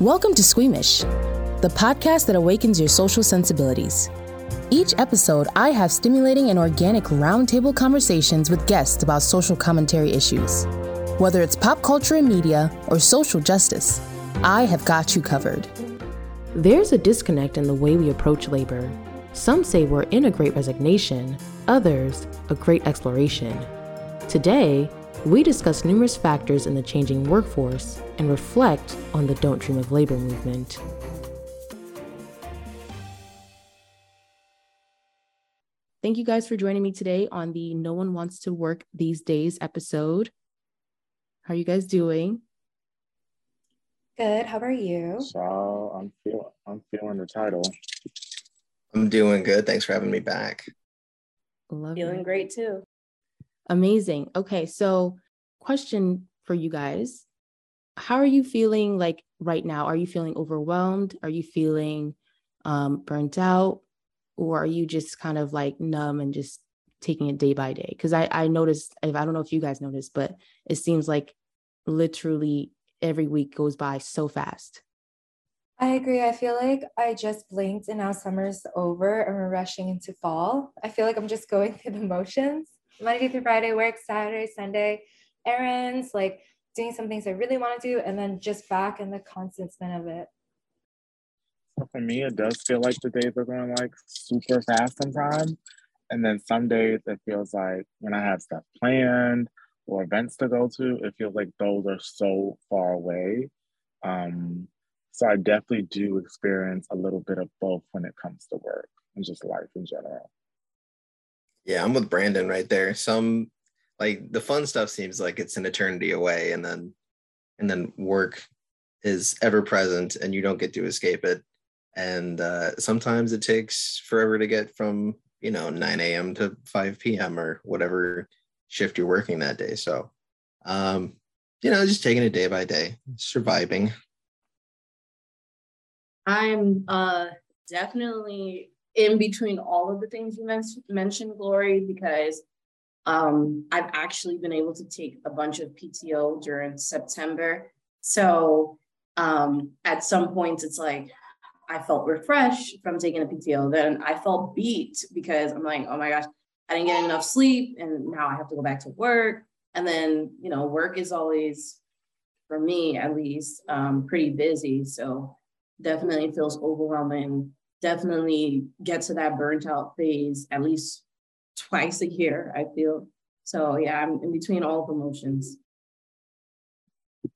Welcome to Squeamish, the podcast that awakens your social sensibilities. Each episode, I have stimulating and organic roundtable conversations with guests about social commentary issues. Whether it's pop culture and media or social justice, I have got you covered. There's a disconnect in the way we approach labor. Some say we're in a great resignation, others, a great exploration. Today, we discuss numerous factors in the changing workforce and reflect on the Don't Dream of Labor movement. Thank you guys for joining me today on the No One Wants to Work These Days episode. How are you guys doing? Good. How are you? So I'm feeling I'm feeling the title. I'm doing good. Thanks for having me back. Love feeling it. great too. Amazing. Okay, so question for you guys. How are you feeling like right now? Are you feeling overwhelmed? Are you feeling um, burnt out? Or are you just kind of like numb and just taking it day by day? Because I, I noticed, I don't know if you guys noticed, but it seems like literally every week goes by so fast. I agree. I feel like I just blinked and now summer's over and we're rushing into fall. I feel like I'm just going through the motions. Monday through Friday, work, Saturday, Sunday, errands, like doing some things I really want to do, and then just back in the constant spin of it. For me, it does feel like the days are going like super fast sometimes. And then some days it feels like when I have stuff planned or events to go to, it feels like those are so far away. Um, so I definitely do experience a little bit of both when it comes to work and just life in general. Yeah, I'm with Brandon right there. Some like the fun stuff seems like it's an eternity away and then and then work is ever present and you don't get to escape it. And uh, sometimes it takes forever to get from you know 9 a.m to 5 p.m or whatever shift you're working that day. So um you know just taking it day by day surviving. I'm uh definitely in between all of the things you men- mentioned glory because um, I've actually been able to take a bunch of PTO during September. So um, at some points, it's like I felt refreshed from taking a PTO. Then I felt beat because I'm like, oh my gosh, I didn't get enough sleep, and now I have to go back to work. And then you know, work is always, for me at least, um, pretty busy. So definitely feels overwhelming. Definitely get to that burnt out phase at least twice a year, I feel. So yeah, I'm in between all the emotions.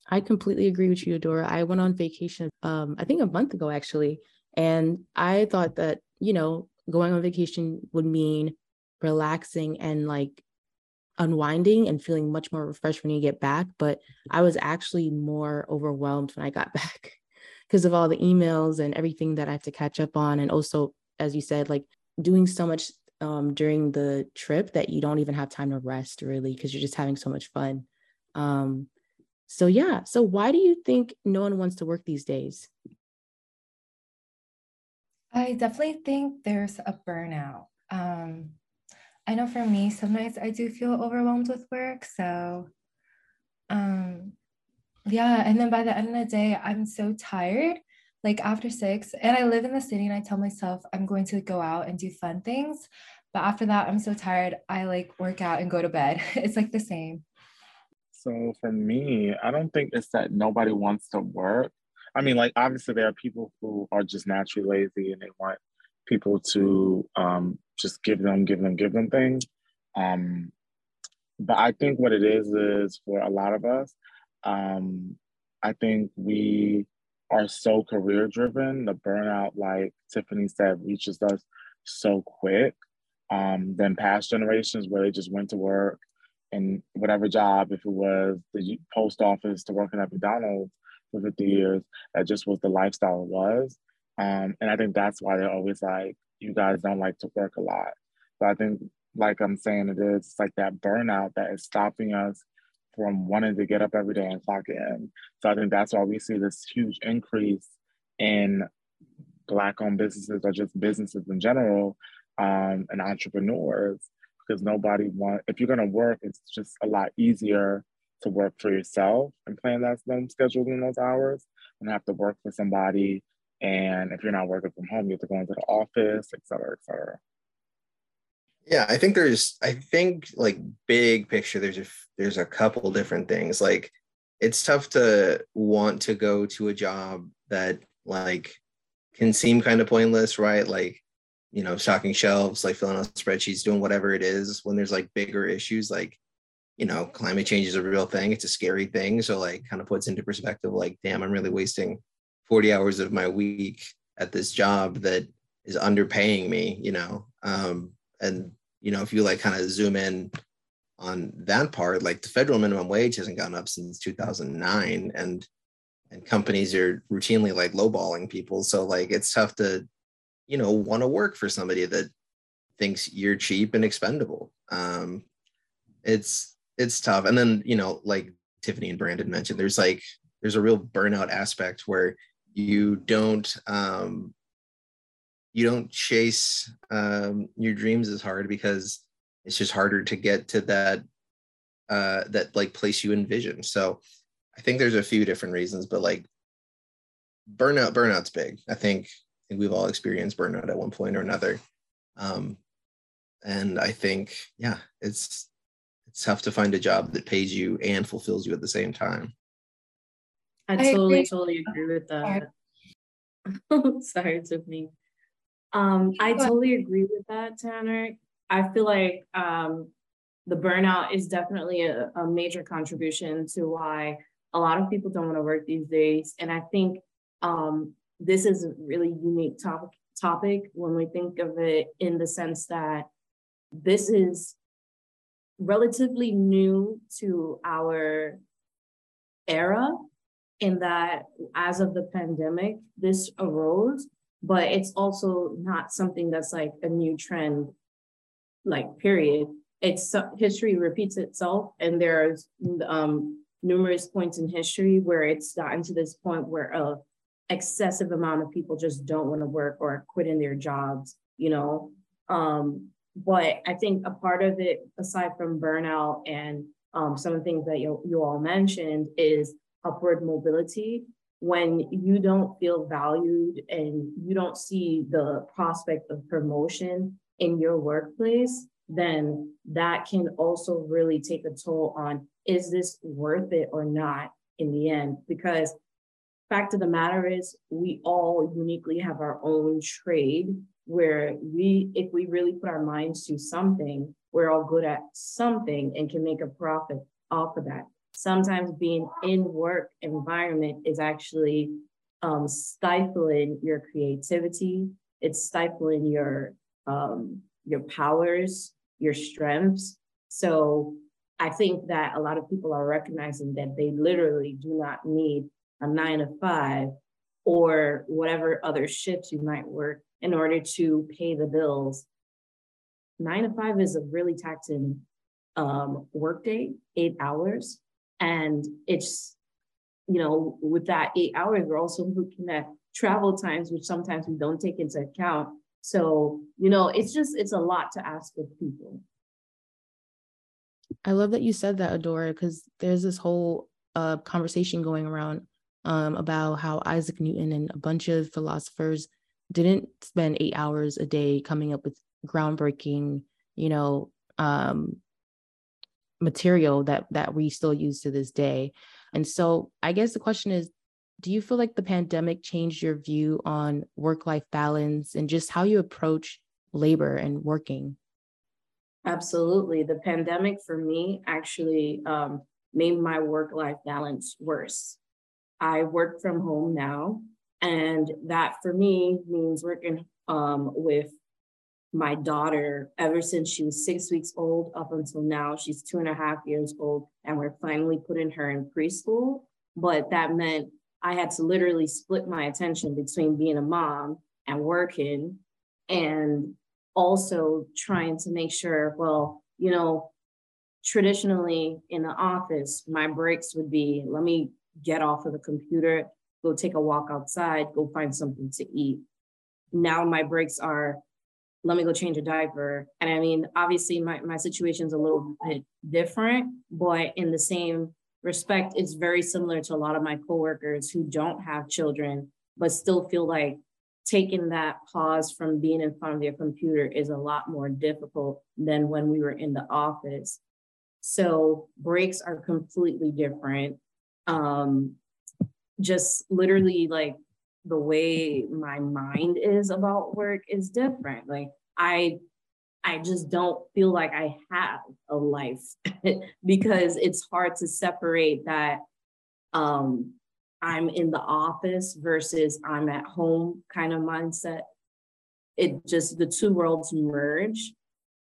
I completely agree with you, Adora. I went on vacation, um, I think a month ago actually, and I thought that you know going on vacation would mean relaxing and like unwinding and feeling much more refreshed when you get back. But I was actually more overwhelmed when I got back because of all the emails and everything that I have to catch up on, and also, as you said, like doing so much um, during the trip that you don't even have time to rest really because you're just having so much fun. Um, so yeah, so why do you think no one wants to work these days? I definitely think there's a burnout. Um, I know for me, sometimes I do feel overwhelmed with work. So, um, yeah. And then by the end of the day, I'm so tired like after six and i live in the city and i tell myself i'm going to go out and do fun things but after that i'm so tired i like work out and go to bed. It's like the same. So for me i don't think it's that nobody wants to work. I mean like obviously there are people who are just naturally lazy and they want people to um, just give them give them give them things. Um, but i think what it is is for a lot of us um, i think we are so career driven, the burnout, like Tiffany said, reaches us so quick um, than past generations where they just went to work and whatever job, if it was the post office to working at McDonald's for 50 years, that just was the lifestyle it was. Um, and I think that's why they're always like, you guys don't like to work a lot. But I think, like I'm saying, it's like that burnout that is stopping us from wanting to get up every day and clock in. So I think that's why we see this huge increase in Black owned businesses or just businesses in general um, and entrepreneurs because nobody want if you're going to work it's just a lot easier to work for yourself and plan that them scheduling those hours and have to work for somebody. And if you're not working from home, you have to go into the office, et cetera, et cetera. Yeah, I think there's I think like big picture there's a there's a couple different things. Like it's tough to want to go to a job that like can seem kind of pointless, right? Like, you know, stocking shelves, like filling out spreadsheets, doing whatever it is when there's like bigger issues like you know, climate change is a real thing. It's a scary thing. So like kind of puts into perspective, like, damn, I'm really wasting 40 hours of my week at this job that is underpaying me, you know. Um, and you know, if you like kind of zoom in on that part, like the federal minimum wage hasn't gone up since 2009, and and companies are routinely like lowballing people. So like it's tough to, you know, want to work for somebody that thinks you're cheap and expendable. Um, it's it's tough. And then you know, like Tiffany and Brandon mentioned, there's like there's a real burnout aspect where you don't um, you don't chase um, your dreams as hard because it's just harder to get to that uh, that like place you envision. So I think there's a few different reasons, but like burnout, burnout's big. I think I think we've all experienced burnout at one point or another. Um, and I think, yeah, it's it's tough to find a job that pays you and fulfills you at the same time. I totally, I totally agree with that. Sorry, Tiffany. Um, I totally agree with that, Tanner. I feel like um, the burnout is definitely a, a major contribution to why a lot of people don't want to work these days. And I think um, this is a really unique topic topic when we think of it in the sense that this is relatively new to our era in that as of the pandemic this arose but it's also not something that's like a new trend like period. It's history repeats itself and there's um, numerous points in history where it's gotten to this point where a excessive amount of people just don't want to work or quitting their jobs you know? Um, but i think a part of it aside from burnout and um, some of the things that you, you all mentioned is upward mobility when you don't feel valued and you don't see the prospect of promotion in your workplace, then that can also really take a toll on is this worth it or not in the end? Because fact of the matter is we all uniquely have our own trade where we if we really put our minds to something we're all good at something and can make a profit off of that sometimes being in work environment is actually um, stifling your creativity. It's stifling your um, your powers, your strengths. So I think that a lot of people are recognizing that they literally do not need a nine to five or whatever other shifts you might work in order to pay the bills. Nine to five is a really taxing um, workday, eight hours. And it's, you know, with that eight hours, we're also looking at travel times, which sometimes we don't take into account. So, you know, it's just, it's a lot to ask of people. I love that you said that, Adora, because there's this whole uh, conversation going around um, about how Isaac Newton and a bunch of philosophers didn't spend eight hours a day coming up with groundbreaking, you know, um, material that that we still use to this day. And so I guess the question is do you feel like the pandemic changed your view on work life balance and just how you approach labor and working? Absolutely. The pandemic for me actually um, made my work life balance worse. I work from home now, and that for me means working um, with my daughter ever since she was six weeks old up until now. She's two and a half years old, and we're finally putting her in preschool. But that meant I had to literally split my attention between being a mom and working and also trying to make sure, well, you know, traditionally in the office, my breaks would be let me get off of the computer, go take a walk outside, go find something to eat. Now my breaks are let me go change a diaper. And I mean, obviously my, my situation's a little bit different, but in the same respect it's very similar to a lot of my coworkers who don't have children, but still feel like taking that pause from being in front of their computer is a lot more difficult than when we were in the office. So breaks are completely different. Um, just literally like the way my mind is about work is different. Like I I just don't feel like I have a life because it's hard to separate that um I'm in the office versus I'm at home kind of mindset. It just the two worlds merge.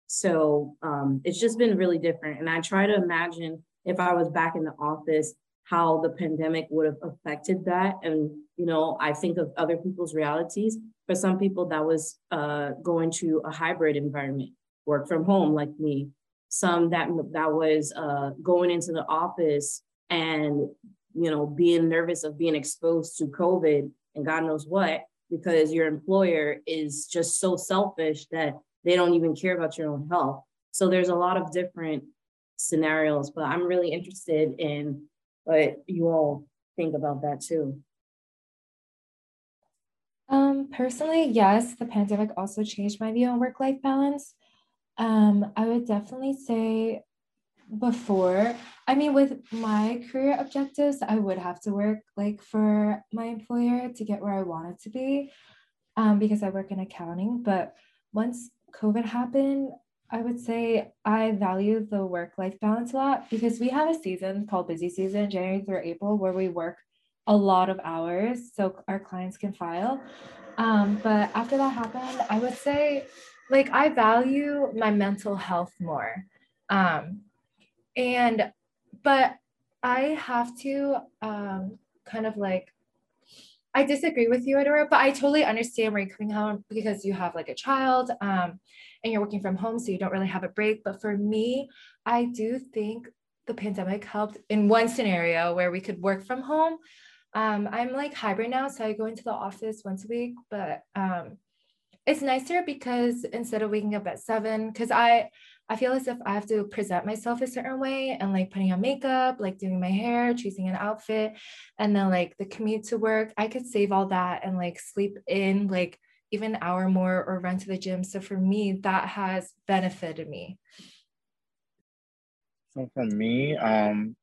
So um, it's just been really different. And I try to imagine if I was back in the office, how the pandemic would have affected that. And, you know, I think of other people's realities. For some people, that was uh, going to a hybrid environment, work from home like me. Some that that was uh, going into the office and you know, being nervous of being exposed to COVID and God knows what, because your employer is just so selfish that they don't even care about your own health. So there's a lot of different scenarios, but I'm really interested in what you all think about that too. Personally, yes, the pandemic also changed my view on work-life balance. Um, I would definitely say before i mean with my career objectives i would have to work like for my employer to get where i wanted to be um, because i work in accounting but once covid happened i would say i value the work life balance a lot because we have a season called busy season january through april where we work a lot of hours so our clients can file um, but after that happened i would say like i value my mental health more. Um, and but i have to um kind of like i disagree with you adora but i totally understand where you're coming from because you have like a child um and you're working from home so you don't really have a break. But for me i do think the pandemic helped in one scenario where we could work from home um, i'm like hybrid now so i go into the office once a week but um, it's nicer because instead of waking up at seven because i I feel as if I have to present myself a certain way and like putting on makeup, like doing my hair, choosing an outfit, and then like the commute to work. I could save all that and like sleep in like even an hour more or run to the gym. So for me, that has benefited me. So for me, um,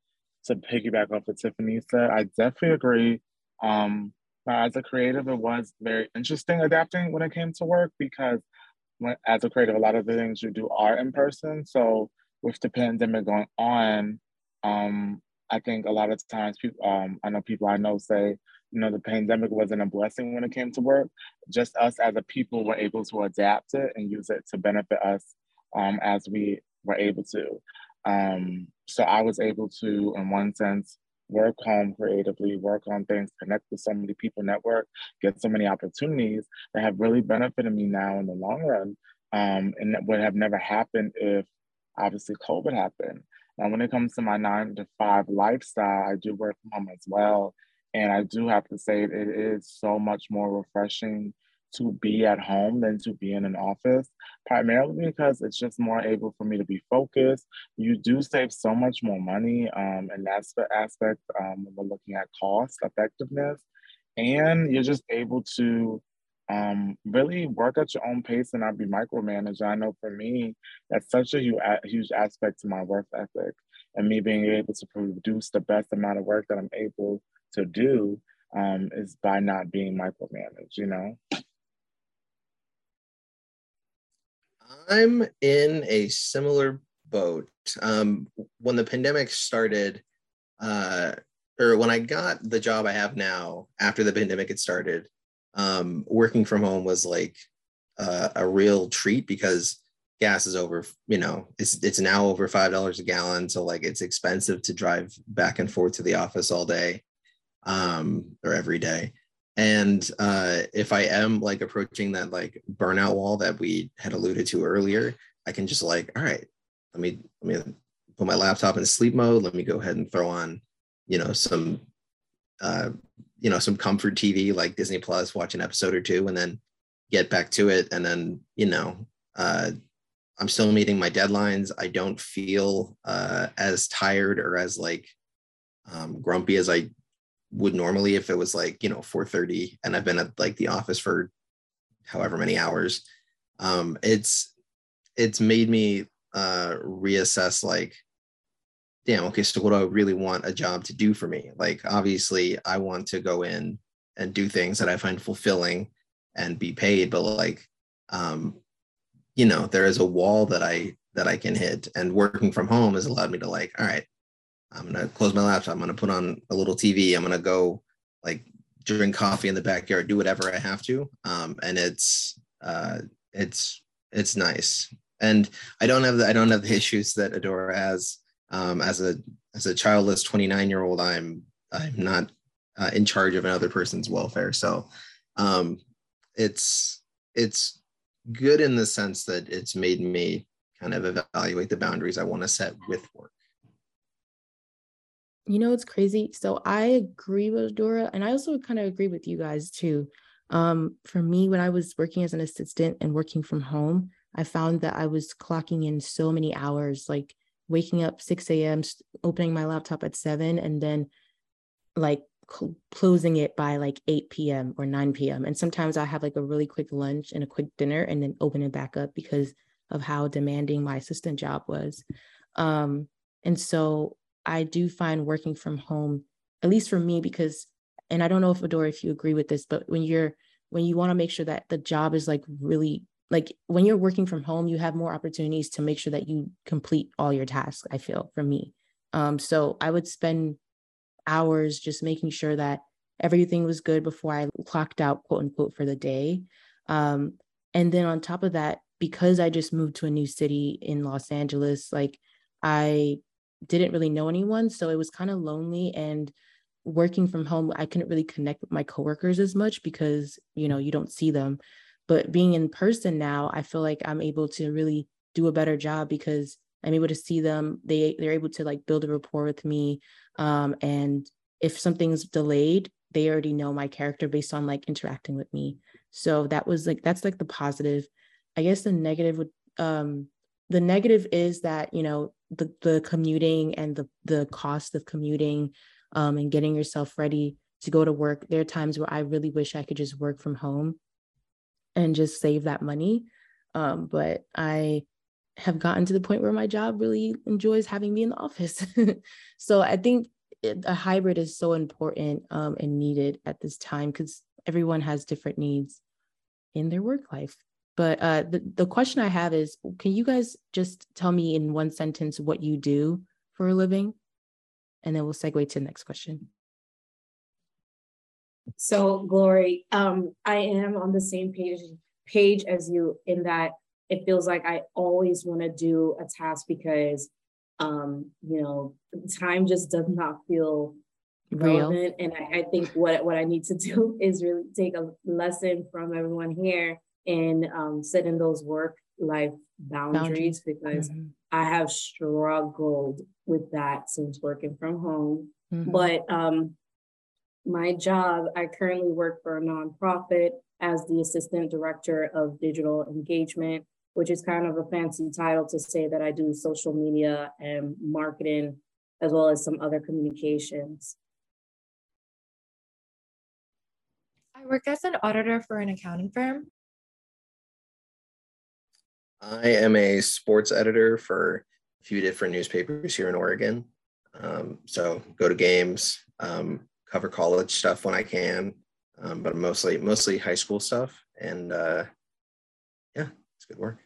to piggyback off what Tiffany said, I definitely agree. Um, as a creative, it was very interesting adapting when it came to work because as a creative, a lot of the things you do are in person. So with the pandemic going on, um, I think a lot of times people, um, I know people I know say, you know, the pandemic wasn't a blessing when it came to work. Just us as a people were able to adapt it and use it to benefit us um, as we were able to. Um, so I was able to, in one sense, work home creatively, work on things, connect with so many people, network, get so many opportunities that have really benefited me now in the long run. Um, and that would have never happened if obviously COVID happened. Now, when it comes to my nine to five lifestyle, I do work from home as well. And I do have to say, it is so much more refreshing to be at home than to be in an office, primarily because it's just more able for me to be focused. You do save so much more money, um, and that's the aspect um, when we're looking at cost effectiveness. And you're just able to um, really work at your own pace and not be micromanaged. I know for me, that's such a huge, aspect to my work ethic and me being able to produce the best amount of work that I'm able to do um, is by not being micromanaged, you know? I'm in a similar boat. Um, when the pandemic started, uh, or when I got the job I have now after the pandemic had started, um, working from home was like uh, a real treat because gas is over. You know, it's it's now over five dollars a gallon, so like it's expensive to drive back and forth to the office all day um, or every day. And uh, if I am like approaching that like burnout wall that we had alluded to earlier, I can just like, all right, let me let me put my laptop in sleep mode. Let me go ahead and throw on, you know, some uh, you know, some comfort TV like Disney Plus, watch an episode or two, and then get back to it. And then, you know, uh, I'm still meeting my deadlines. I don't feel uh, as tired or as like um, grumpy as I would normally if it was like you know 4:30 and I've been at like the office for however many hours. Um, it's it's made me uh, reassess like damn okay so what do i really want a job to do for me like obviously i want to go in and do things that i find fulfilling and be paid but like um you know there is a wall that i that i can hit and working from home has allowed me to like all right i'm gonna close my laptop i'm gonna put on a little tv i'm gonna go like drink coffee in the backyard do whatever i have to um and it's uh it's it's nice and I don't have the I don't have the issues that Adora has. Um, as a as a childless 29 year old, I'm I'm not uh, in charge of another person's welfare. So um, it's it's good in the sense that it's made me kind of evaluate the boundaries I want to set with work. You know, it's crazy. So I agree with Dora, and I also kind of agree with you guys too. Um, for me, when I was working as an assistant and working from home, I found that I was clocking in so many hours, like waking up 6 a.m., opening my laptop at 7, and then like cl- closing it by like 8 p.m. or 9 p.m. And sometimes I have like a really quick lunch and a quick dinner and then open it back up because of how demanding my assistant job was. Um, and so I do find working from home, at least for me, because, and I don't know if Adora, if you agree with this, but when you're, when you want to make sure that the job is like really like when you're working from home you have more opportunities to make sure that you complete all your tasks i feel for me. Um, so i would spend hours just making sure that everything was good before i clocked out quote unquote for the day. Um, and then on top of that because i just moved to a new city in los angeles like i didn't really know anyone so it was kind of lonely and working from home i couldn't really connect with my coworkers as much because you know you don't see them but being in person now, I feel like I'm able to really do a better job because I'm able to see them. They they're able to like build a rapport with me. Um, and if something's delayed, they already know my character based on like interacting with me. So that was like that's like the positive. I guess the negative would um the negative is that you know the the commuting and the the cost of commuting um and getting yourself ready to go to work. There are times where I really wish I could just work from home and just save that money. Um, but I have gotten to the point where my job really enjoys having me in the office. so I think a hybrid is so important um, and needed at this time because everyone has different needs in their work life. But uh, the, the question I have is can you guys just tell me in one sentence what you do for a living? And then we'll segue to the next question. So, Glory, um, I am on the same page page as you in that it feels like I always want to do a task because, um, you know, time just does not feel relevant. Real. And I, I think what what I need to do is really take a lesson from everyone here and um, setting those work life boundaries, boundaries. because mm-hmm. I have struggled with that since working from home. Mm-hmm. But um, my job, I currently work for a nonprofit as the assistant director of digital engagement, which is kind of a fancy title to say that I do social media and marketing, as well as some other communications. I work as an auditor for an accounting firm. I am a sports editor for a few different newspapers here in Oregon. Um, so go to games, um, cover college stuff when I can, um, but mostly mostly high school stuff. And uh, yeah, it's good work.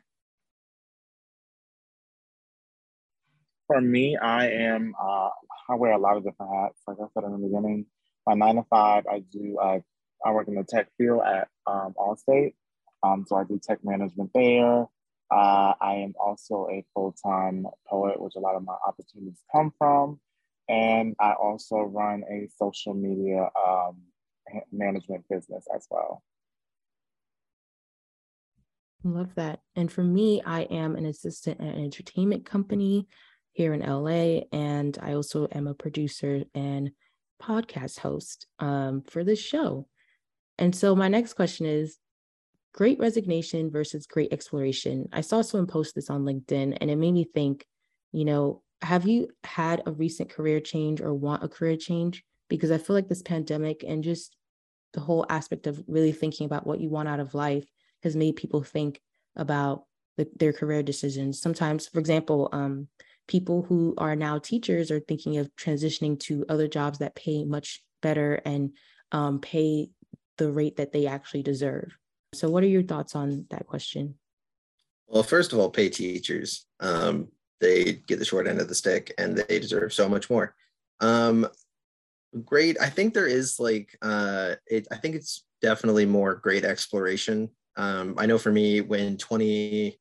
For me, I am uh, I wear a lot of different hats. Like I said in the beginning, my nine to five, I do uh, I work in the tech field at um, Allstate. Um, so I do tech management there. Uh, I am also a full time poet, which a lot of my opportunities come from. And I also run a social media um, management business as well. Love that. And for me, I am an assistant at an entertainment company here in LA. And I also am a producer and podcast host um, for this show. And so my next question is great resignation versus great exploration. I saw someone post this on LinkedIn and it made me think, you know, have you had a recent career change or want a career change? Because I feel like this pandemic and just the whole aspect of really thinking about what you want out of life has made people think about the, their career decisions. Sometimes, for example, um, people who are now teachers are thinking of transitioning to other jobs that pay much better and um, pay the rate that they actually deserve. So, what are your thoughts on that question? Well, first of all, pay teachers. Um, they get the short end of the stick and they deserve so much more. Um, great. I think there is like, uh, it, I think it's definitely more great exploration. Um, I know for me, when 20,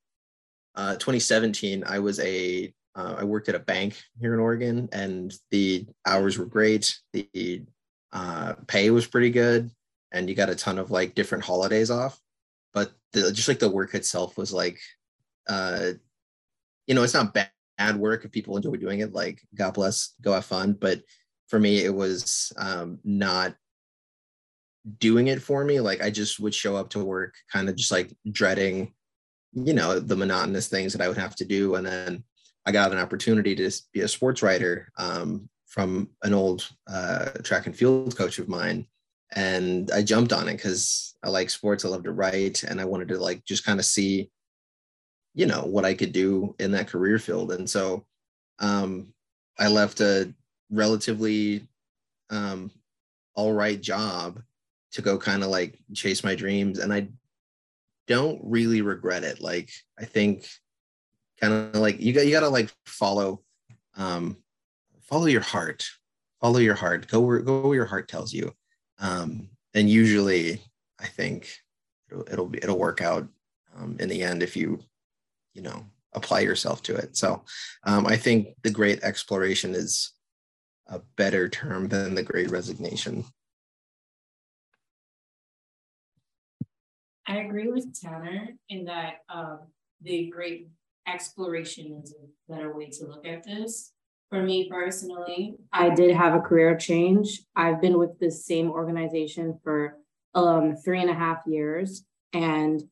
uh, 2017, I was a, uh, I worked at a bank here in Oregon and the hours were great. The uh, pay was pretty good and you got a ton of like different holidays off. But the, just like the work itself was like uh, you know, it's not bad, bad work if people enjoy doing it. Like, God bless, go have fun. But for me, it was um, not doing it for me. Like, I just would show up to work, kind of just like dreading, you know, the monotonous things that I would have to do. And then I got an opportunity to be a sports writer um, from an old uh, track and field coach of mine and I jumped on it because I like sports. I love to write, and I wanted to like just kind of see you know what I could do in that career field. And so um, I left a relatively um, all right job to go kind of like chase my dreams, and I don't really regret it. Like I think kind of like you got you got to like follow um, follow your heart, follow your heart, go where go where your heart tells you, um, and usually I think it'll it'll, be, it'll work out um, in the end if you you know apply yourself to it. So um, i think the great exploration is a better term than the great resignation. I agree with tanner in that um, the great exploration is a better way to look at this for me personally i did have a career change i've been with the same organization for um, three and a half years and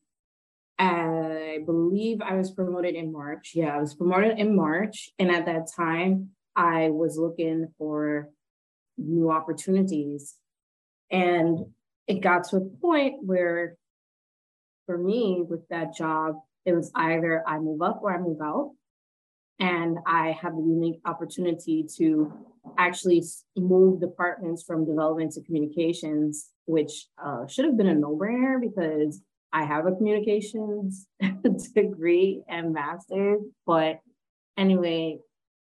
I believe I was promoted in March. Yeah, I was promoted in March. And at that time, I was looking for new opportunities. And it got to a point where, for me, with that job, it was either I move up or I move out. And I have the unique opportunity to actually move departments from development to communications, which uh, should have been a no brainer because I have a communications degree and master's, but anyway,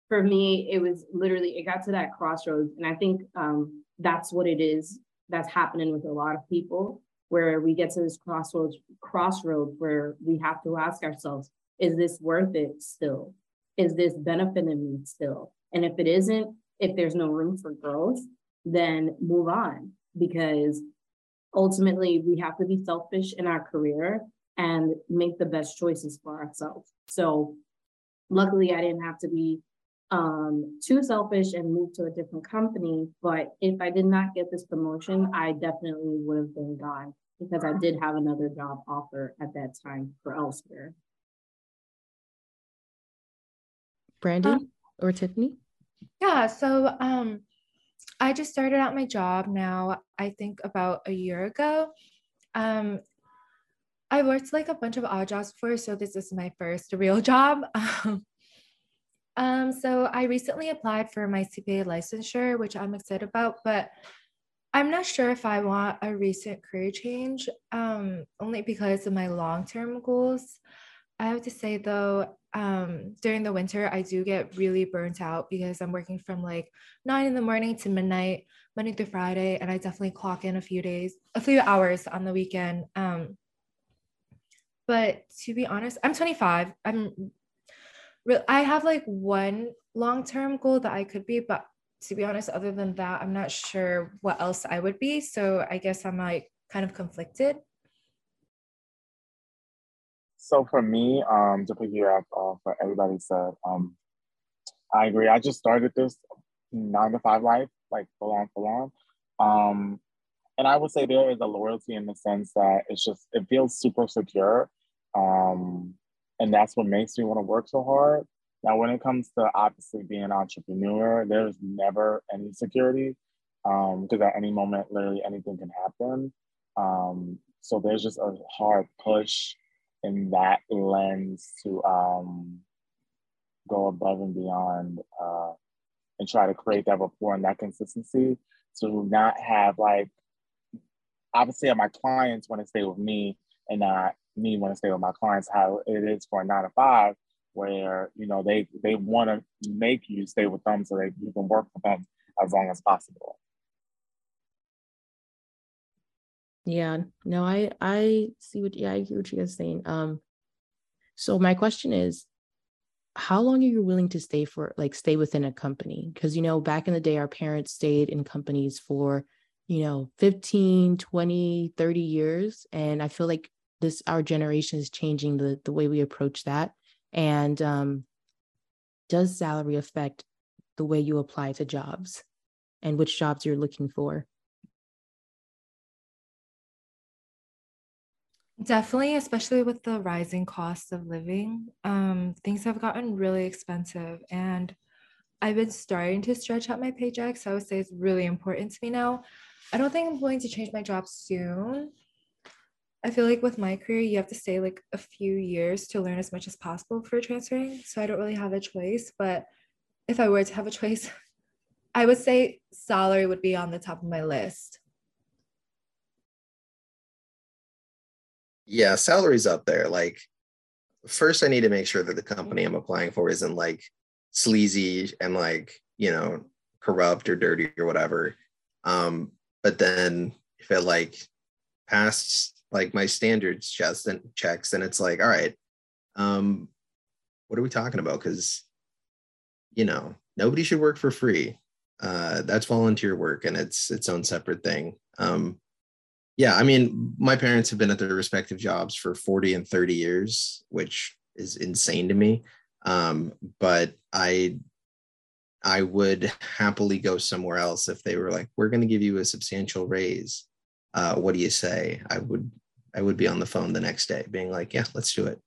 for me, it was literally, it got to that crossroads. And I think um, that's what it is that's happening with a lot of people, where we get to this crossroads, crossroads where we have to ask ourselves, is this worth it still? Is this benefiting me still? And if it isn't, if there's no room for growth, then move on because ultimately we have to be selfish in our career and make the best choices for ourselves. So luckily I didn't have to be um, too selfish and move to a different company. But if I did not get this promotion, I definitely would have been gone because I did have another job offer at that time for elsewhere. Brandon um, or Tiffany? Yeah, so um, I just started out my job now, I think about a year ago. Um, I worked like a bunch of odd jobs before, so this is my first real job. um, so I recently applied for my CPA licensure, which I'm excited about, but I'm not sure if I want a recent career change, um, only because of my long term goals. I have to say though, um, during the winter, I do get really burnt out because I'm working from like nine in the morning to midnight, Monday through Friday, and I definitely clock in a few days, a few hours on the weekend. Um, but to be honest, I'm 25. I'm re- I have like one long term goal that I could be, but to be honest, other than that, I'm not sure what else I would be. So I guess I'm like kind of conflicted. So for me, um, to piggyback off what everybody said, um, I agree. I just started this nine to five life, like full on, full on. Um, and I would say there is a loyalty in the sense that it's just it feels super secure, um, and that's what makes me want to work so hard. Now, when it comes to obviously being an entrepreneur, there's never any security because um, at any moment, literally anything can happen. Um, so there's just a hard push in that lens to um, go above and beyond uh, and try to create that rapport and that consistency to not have like obviously my clients want to stay with me and not me want to stay with my clients how it is for a nine to five where you know they they want to make you stay with them so that you can work with them as long as possible yeah no i i see what yeah i hear what you guys saying um so my question is how long are you willing to stay for like stay within a company? Because you know back in the day our parents stayed in companies for you know 15 20 30 years and i feel like this our generation is changing the the way we approach that and um, does salary affect the way you apply to jobs and which jobs you're looking for Definitely, especially with the rising cost of living, um, things have gotten really expensive. And I've been starting to stretch out my paycheck. So I would say it's really important to me now. I don't think I'm going to change my job soon. I feel like with my career, you have to stay like a few years to learn as much as possible for transferring. So I don't really have a choice. But if I were to have a choice, I would say salary would be on the top of my list. Yeah, salary's up there. Like, first, I need to make sure that the company I'm applying for isn't like sleazy and like, you know, corrupt or dirty or whatever. Um, but then if it like passed like my standards checks and checks, then it's like, all right, um, what are we talking about? Because you know, nobody should work for free. Uh, that's volunteer work and it's its own separate thing. Um, yeah, I mean, my parents have been at their respective jobs for 40 and 30 years, which is insane to me. Um, but I I would happily go somewhere else if they were like, we're going to give you a substantial raise. Uh, what do you say? I would I would be on the phone the next day being like, yeah, let's do it.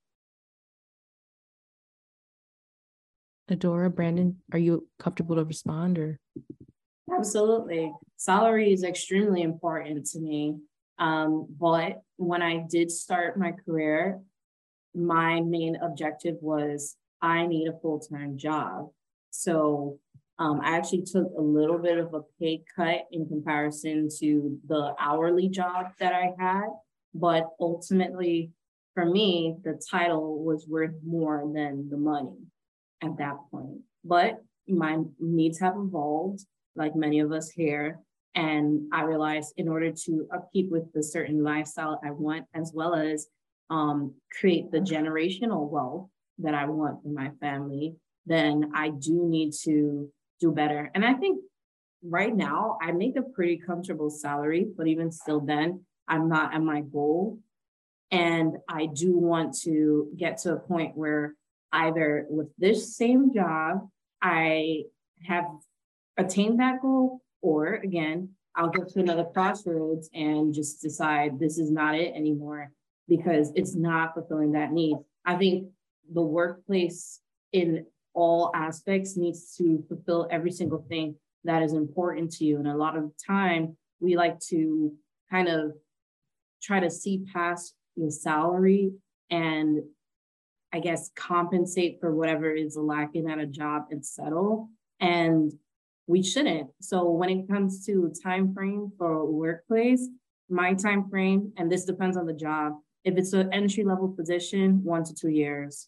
Adora, Brandon, are you comfortable to respond or? Absolutely. Salary is extremely important to me. Um, but when I did start my career, my main objective was I need a full time job. So um, I actually took a little bit of a pay cut in comparison to the hourly job that I had. But ultimately, for me, the title was worth more than the money at that point. But my needs have evolved, like many of us here. And I realized in order to upkeep with the certain lifestyle I want, as well as um, create the generational wealth that I want in my family, then I do need to do better. And I think right now I make a pretty comfortable salary, but even still, then I'm not at my goal. And I do want to get to a point where either with this same job, I have attained that goal or again, I'll get to another crossroads and just decide this is not it anymore because it's not fulfilling that need. I think the workplace in all aspects needs to fulfill every single thing that is important to you. And a lot of time we like to kind of try to see past the salary and I guess compensate for whatever is lacking at a job and settle. And we shouldn't. So when it comes to time frame for workplace, my time frame, and this depends on the job. If it's an entry level position, one to two years.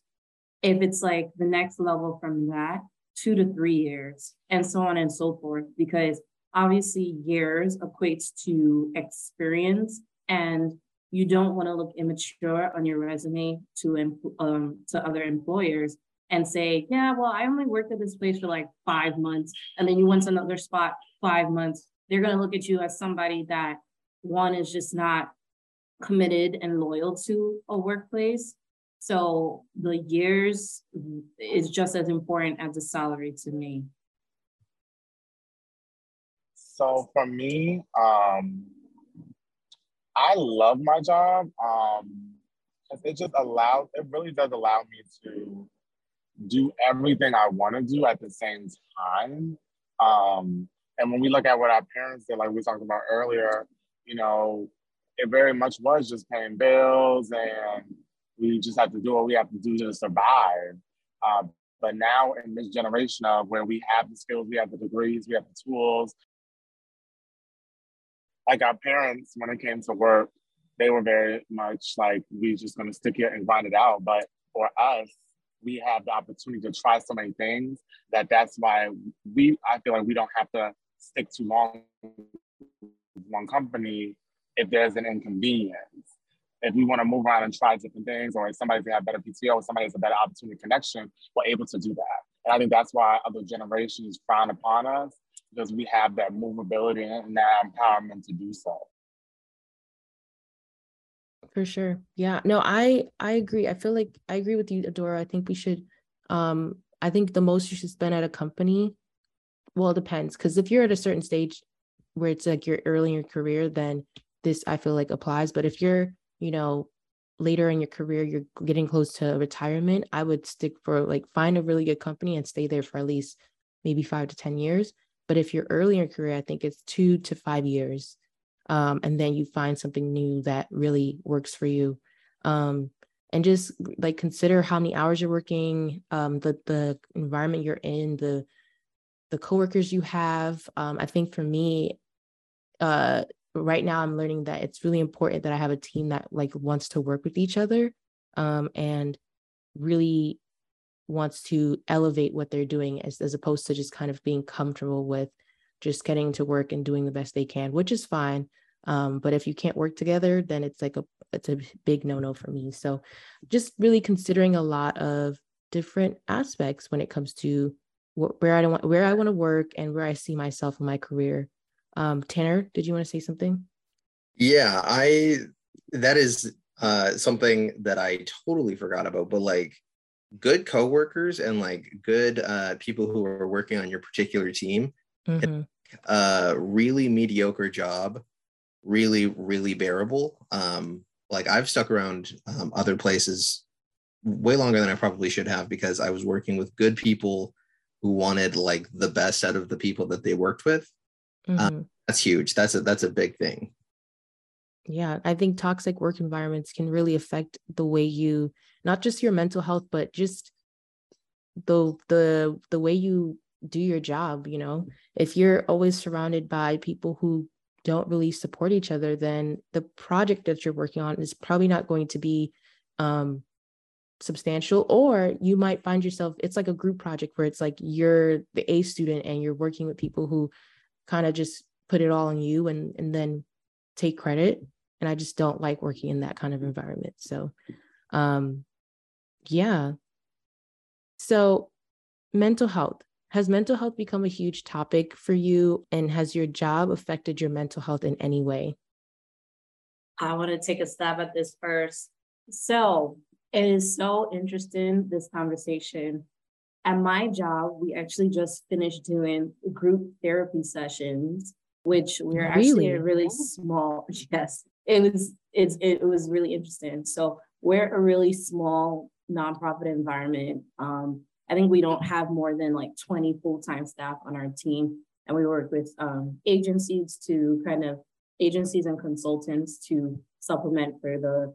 If it's like the next level from that, two to three years, and so on and so forth. Because obviously, years equates to experience, and you don't want to look immature on your resume to um, to other employers and say, yeah, well, I only worked at this place for like five months, and then you went to another spot five months, they're going to look at you as somebody that one is just not committed and loyal to a workplace. So the years is just as important as the salary to me. So for me, um, I love my job. Um, it just allows, it really does allow me to do everything I want to do at the same time. Um, and when we look at what our parents did, like we talked about earlier, you know, it very much was just paying bills and we just have to do what we have to do to survive. Uh, but now in this generation of where we have the skills, we have the degrees, we have the tools. Like our parents, when it came to work, they were very much like, we just gonna stick here and grind it out. But for us, we have the opportunity to try so many things that that's why we, I feel like we don't have to stick too long one company if there's an inconvenience if we want to move around and try different things, or if somebody's gonna have better PTO, or somebody has a better opportunity connection, we're able to do that. And I think that's why other generations frown upon us because we have that movability and that empowerment to do so. For sure. Yeah. No, I I agree. I feel like I agree with you, Adora. I think we should um I think the most you should spend at a company, well, it depends. Cause if you're at a certain stage where it's like you're early in your career, then this I feel like applies. But if you're you know, later in your career, you're getting close to retirement, I would stick for like find a really good company and stay there for at least maybe five to 10 years. But if you're early in your career, I think it's two to five years. Um, and then you find something new that really works for you. Um, and just like consider how many hours you're working, um, the the environment you're in, the the coworkers you have. Um, I think for me, uh, right now i'm learning that it's really important that i have a team that like wants to work with each other um, and really wants to elevate what they're doing as, as opposed to just kind of being comfortable with just getting to work and doing the best they can which is fine um, but if you can't work together then it's like a it's a big no-no for me so just really considering a lot of different aspects when it comes to where i don't want where i want to work and where i see myself in my career um, Tanner, did you want to say something? Yeah, I that is uh, something that I totally forgot about. But like good coworkers and like good uh, people who are working on your particular team, mm-hmm. uh, really mediocre job, really really bearable. Um, like I've stuck around um, other places way longer than I probably should have because I was working with good people who wanted like the best out of the people that they worked with Mm-hmm. Um, that's huge. That's a that's a big thing. Yeah, I think toxic work environments can really affect the way you not just your mental health, but just the the the way you do your job, you know. If you're always surrounded by people who don't really support each other, then the project that you're working on is probably not going to be um substantial or you might find yourself it's like a group project where it's like you're the A student and you're working with people who kind of just put it all on you and and then take credit. And i just don't like working in that kind of environment. So um yeah. So mental health has mental health become a huge topic for you and has your job affected your mental health in any way i want to take a stab at this first so it is so interesting this conversation at my job, we actually just finished doing group therapy sessions, which we're really? actually a really small. Yes, it was. It's it was really interesting. So we're a really small nonprofit environment. Um, I think we don't have more than like 20 full-time staff on our team. And we work with um, agencies to kind of agencies and consultants to supplement for the,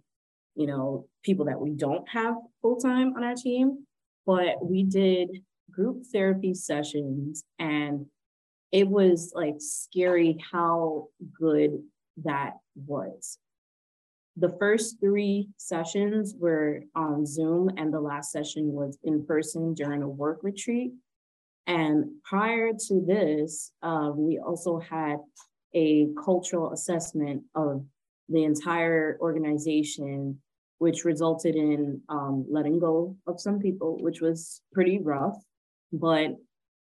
you know, people that we don't have full-time on our team but we did group therapy sessions and it was like scary how good that was. The first three sessions were on Zoom, and the last session was in person during a work retreat. And prior to this, uh, we also had a cultural assessment of the entire organization which resulted in um, letting go of some people, which was pretty rough. But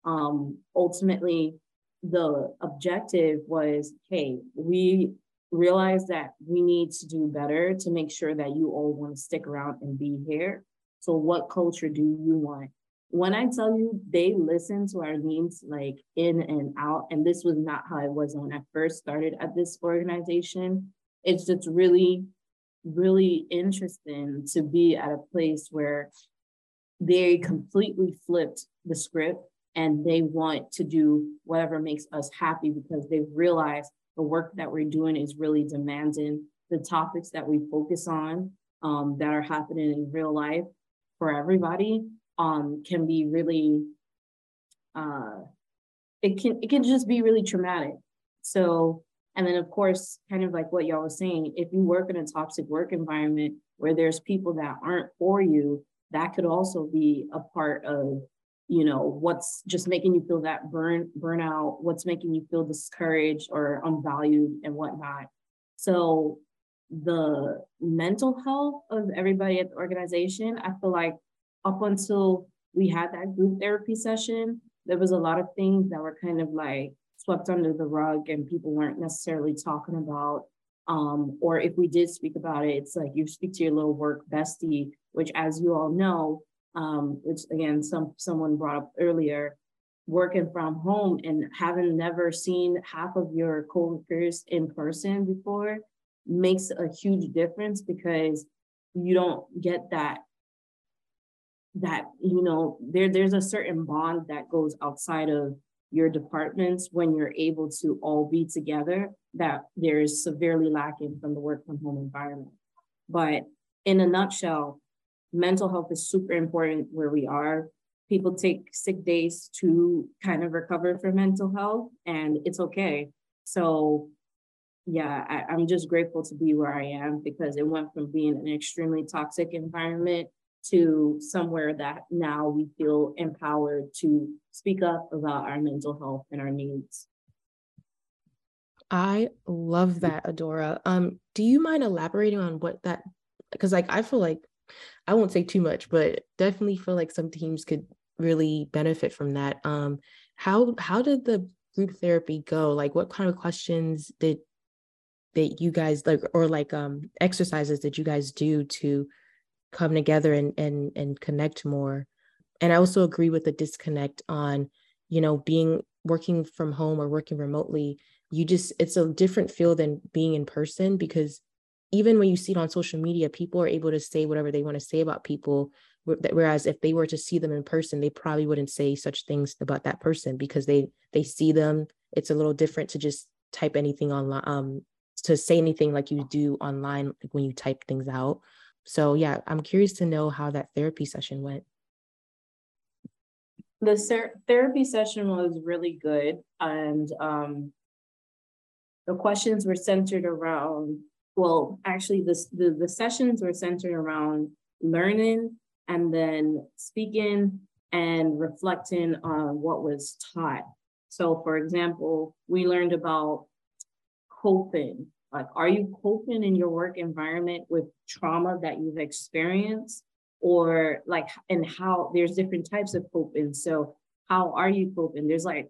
um, ultimately, the objective was hey, we realize that we need to do better to make sure that you all want to stick around and be here. So, what culture do you want? When I tell you they listen to our needs like in and out, and this was not how it was when I first started at this organization, it's just really really interesting to be at a place where they completely flipped the script and they want to do whatever makes us happy because they realize the work that we're doing is really demanding the topics that we focus on um, that are happening in real life for everybody um, can be really uh, it can it can just be really traumatic. So and then of course kind of like what y'all was saying if you work in a toxic work environment where there's people that aren't for you that could also be a part of you know what's just making you feel that burn burnout what's making you feel discouraged or unvalued and whatnot. So the mental health of everybody at the organization i feel like up until we had that group therapy session there was a lot of things that were kind of like swept under the rug and people weren't necessarily talking about um, or if we did speak about it it's like you speak to your little work bestie which as you all know um, which again, some someone brought up earlier, working from home and having never seen half of your coworkers in person before makes a huge difference because you don't get that that you know there there's a certain bond that goes outside of your departments when you're able to all be together that there is severely lacking from the work from home environment. But in a nutshell mental health is super important where we are. People take sick days to kind of recover from mental health, and it's okay. So, yeah, I, I'm just grateful to be where I am because it went from being an extremely toxic environment to somewhere that now we feel empowered to speak up about our mental health and our needs. I love that, Adora. Um, do you mind elaborating on what that because like I feel like I won't say too much, but definitely feel like some teams could really benefit from that. Um, how how did the group therapy go? Like, what kind of questions did that you guys like, or like um exercises did you guys do to come together and and and connect more? And I also agree with the disconnect on, you know, being working from home or working remotely. You just it's a different feel than being in person because even when you see it on social media, people are able to say whatever they want to say about people. Whereas if they were to see them in person, they probably wouldn't say such things about that person because they they see them. It's a little different to just type anything online, um, to say anything like you do online when you type things out. So yeah, I'm curious to know how that therapy session went. The ser- therapy session was really good, and um, the questions were centered around well, actually this, the, the sessions were centered around learning and then speaking and reflecting on what was taught. So for example, we learned about coping. Like, are you coping in your work environment with trauma that you've experienced? Or like, and how there's different types of coping. So how are you coping? There's like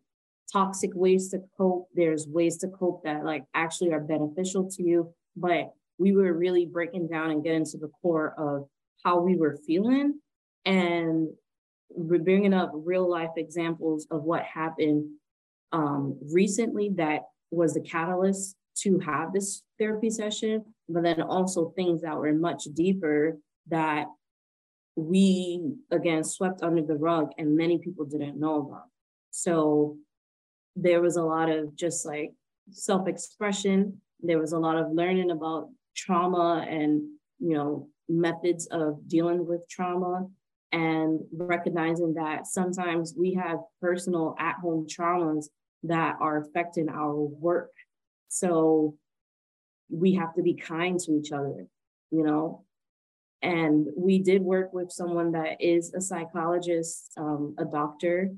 toxic ways to cope. There's ways to cope that like actually are beneficial to you but we were really breaking down and getting to the core of how we were feeling and we're bringing up real life examples of what happened um, recently that was the catalyst to have this therapy session, but then also things that were much deeper that we again swept under the rug and many people didn't know about. So there was a lot of just like self expression there was a lot of learning about trauma and you know methods of dealing with trauma and recognizing that sometimes we have personal at-home traumas that are affecting our work. So we have to be kind to each other you know? And we did work with someone that is a psychologist um, a doctor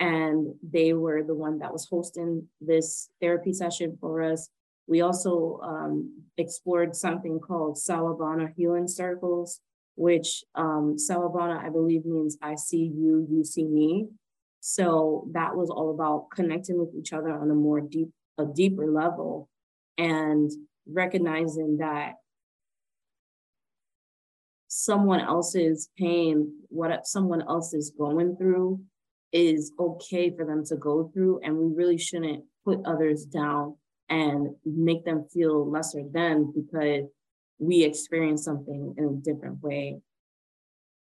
and they were the one that was hosting this therapy session for us we also um, explored something called Sawubona healing circles, which um, Sawubona, I believe, means I see you, you see me. So that was all about connecting with each other on a more deep, a deeper level, and recognizing that someone else's pain, what someone else is going through, is okay for them to go through, and we really shouldn't put others down and make them feel lesser than because we experience something in a different way.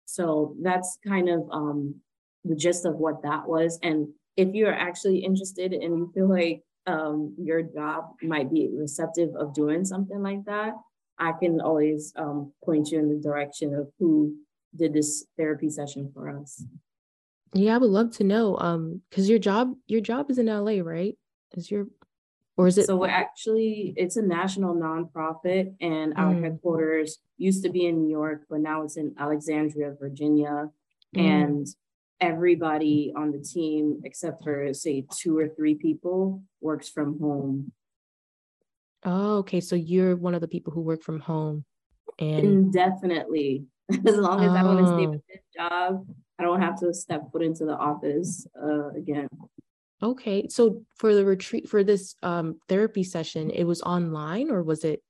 So that's kind of um, the gist of what that was. And if you're actually interested and you feel like um, your job might be receptive of doing something like that, I can always um, point you in the direction of who did this therapy session for us. Yeah, I would love to know. Um, because your job, your job is in LA, right? Is your or is it so we're actually it's a national nonprofit and our mm. headquarters used to be in New York, but now it's in Alexandria, Virginia. Mm. And everybody on the team, except for say two or three people, works from home. Oh, okay. So you're one of the people who work from home. And indefinitely. As long as oh. I want to stay with this job, I don't have to step foot into the office uh, again. Okay. So for the retreat for this um, therapy session, it was online or was it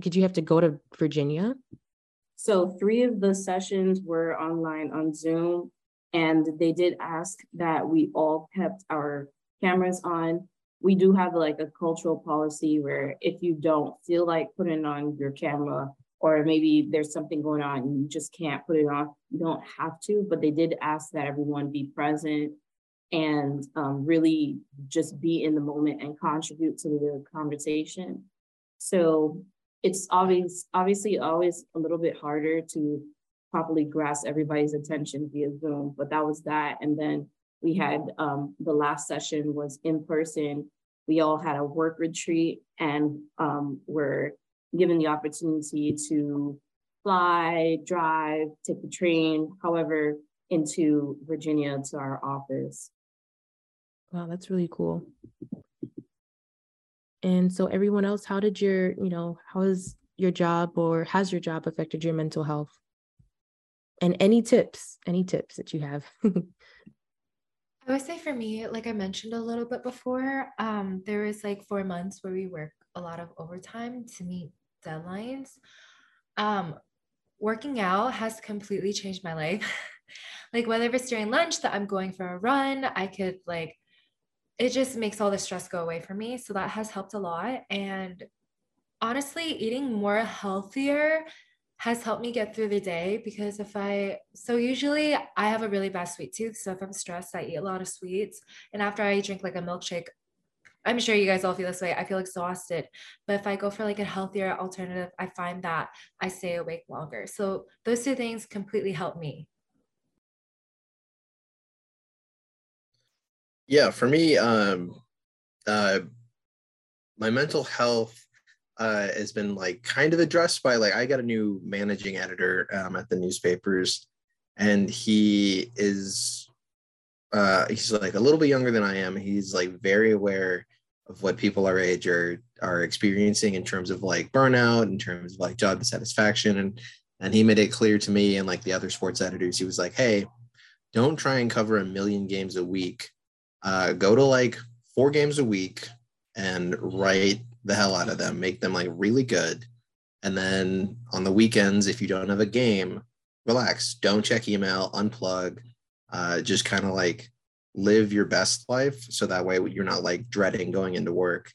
did you have to go to Virginia? So three of the sessions were online on Zoom and they did ask that we all kept our cameras on. We do have like a cultural policy where if you don't feel like putting on your camera or maybe there's something going on and you just can't put it on, you don't have to, but they did ask that everyone be present and um, really just be in the moment and contribute to the conversation. So it's obvious, obviously always a little bit harder to properly grasp everybody's attention via Zoom, but that was that. And then we had um, the last session was in person. We all had a work retreat and um, were given the opportunity to fly, drive, take the train, however, into Virginia to our office. Wow, that's really cool. And so everyone else, how did your, you know, how has your job or has your job affected your mental health? And any tips, any tips that you have? I would say for me, like I mentioned a little bit before, um, there was like four months where we work a lot of overtime to meet deadlines. Um, working out has completely changed my life. like whether it's during lunch that I'm going for a run, I could like it just makes all the stress go away for me. So that has helped a lot. And honestly, eating more healthier has helped me get through the day because if I, so usually I have a really bad sweet tooth. So if I'm stressed, I eat a lot of sweets. And after I drink like a milkshake, I'm sure you guys all feel this way. I feel exhausted. But if I go for like a healthier alternative, I find that I stay awake longer. So those two things completely help me. Yeah, for me, um, uh, my mental health uh, has been like kind of addressed by like I got a new managing editor um, at the newspapers, and he is uh, he's like a little bit younger than I am. He's like very aware of what people our age are are experiencing in terms of like burnout, in terms of like job dissatisfaction, and and he made it clear to me and like the other sports editors. He was like, "Hey, don't try and cover a million games a week uh, go to like four games a week and write the hell out of them, make them like really good. And then on the weekends, if you don't have a game, relax, don't check email, unplug, uh, just kind of like live your best life. So that way you're not like dreading going into work.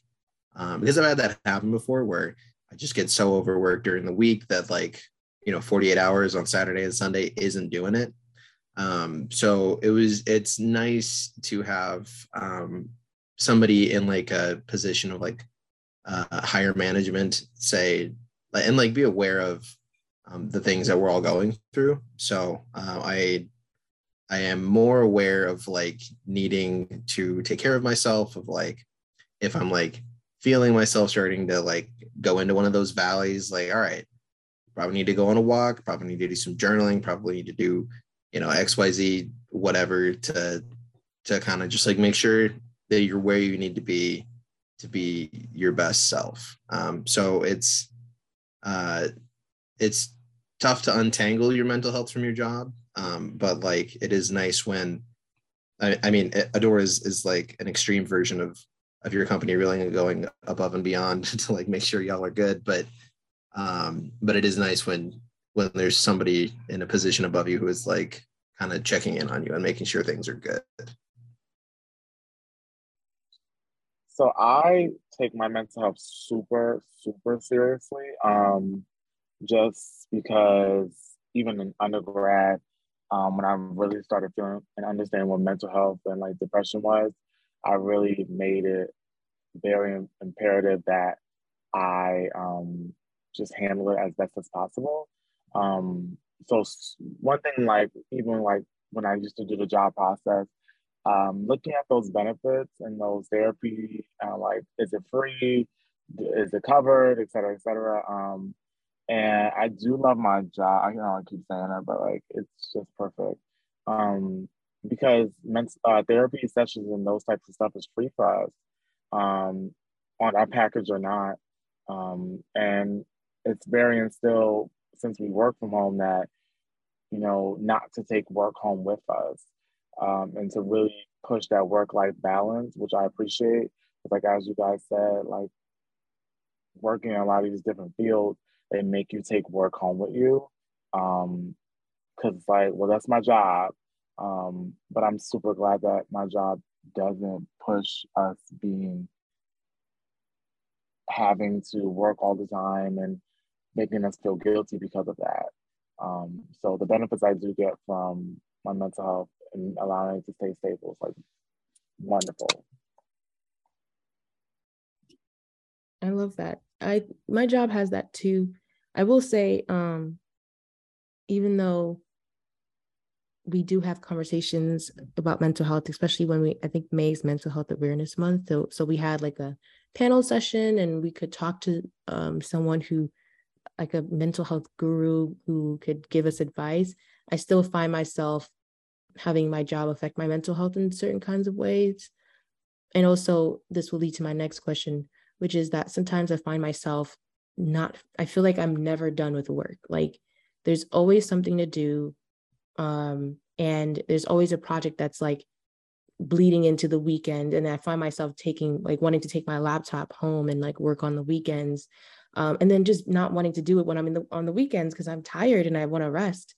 Um, because I've had that happen before where I just get so overworked during the week that like, you know, 48 hours on Saturday and Sunday isn't doing it um, so it was it's nice to have um, somebody in like a position of like uh, higher management say and like be aware of um, the things that we're all going through. So uh, i i am more aware of like needing to take care of myself of like if i'm like feeling myself starting to like go into one of those valleys like all right probably need to go on a walk probably need to do some journaling probably need to do you know xyz whatever to to kind of just like make sure that you're where you need to be to be your best self. Um, so it's uh, it's tough to untangle your mental health from your job um, but like it is nice when I, I mean Adora's, is like an extreme version of of your company really going above and beyond to like make sure y'all are good but um but it is nice when when there's somebody in a position above you who is like kind of checking in on you and making sure things are good? So I take my mental health super, super seriously. Um, just because even in undergrad, um, when I really started feeling and understanding what mental health and like depression was, I really made it very imperative that I um, just handle it as best as possible. Um, so one thing, like even like when I used to do the job process, um, looking at those benefits and those therapy, uh, like is it free, is it covered, et cetera, et cetera. Um, and I do love my job. I know I keep saying that, but like it's just perfect. Um, because mental uh, therapy sessions and those types of stuff is free for us um, on our package or not. Um, and it's very instilled since we work from home that, you know, not to take work home with us um, and to really push that work life balance, which I appreciate. Like, as you guys said, like working in a lot of these different fields, they make you take work home with you. Um, cause it's like, well, that's my job. Um, but I'm super glad that my job doesn't push us being having to work all the time and making us feel guilty because of that. Um, so the benefits I do get from my mental health and allowing it to stay stable is like wonderful. I love that. I my job has that too. I will say, um, even though we do have conversations about mental health, especially when we I think May's mental health awareness month. So so we had like a panel session and we could talk to um, someone who like a mental health guru who could give us advice. I still find myself having my job affect my mental health in certain kinds of ways. And also this will lead to my next question, which is that sometimes I find myself not I feel like I'm never done with work. Like there's always something to do um, and there's always a project that's like bleeding into the weekend and i find myself taking like wanting to take my laptop home and like work on the weekends um, and then just not wanting to do it when i'm in the on the weekends because i'm tired and i want to rest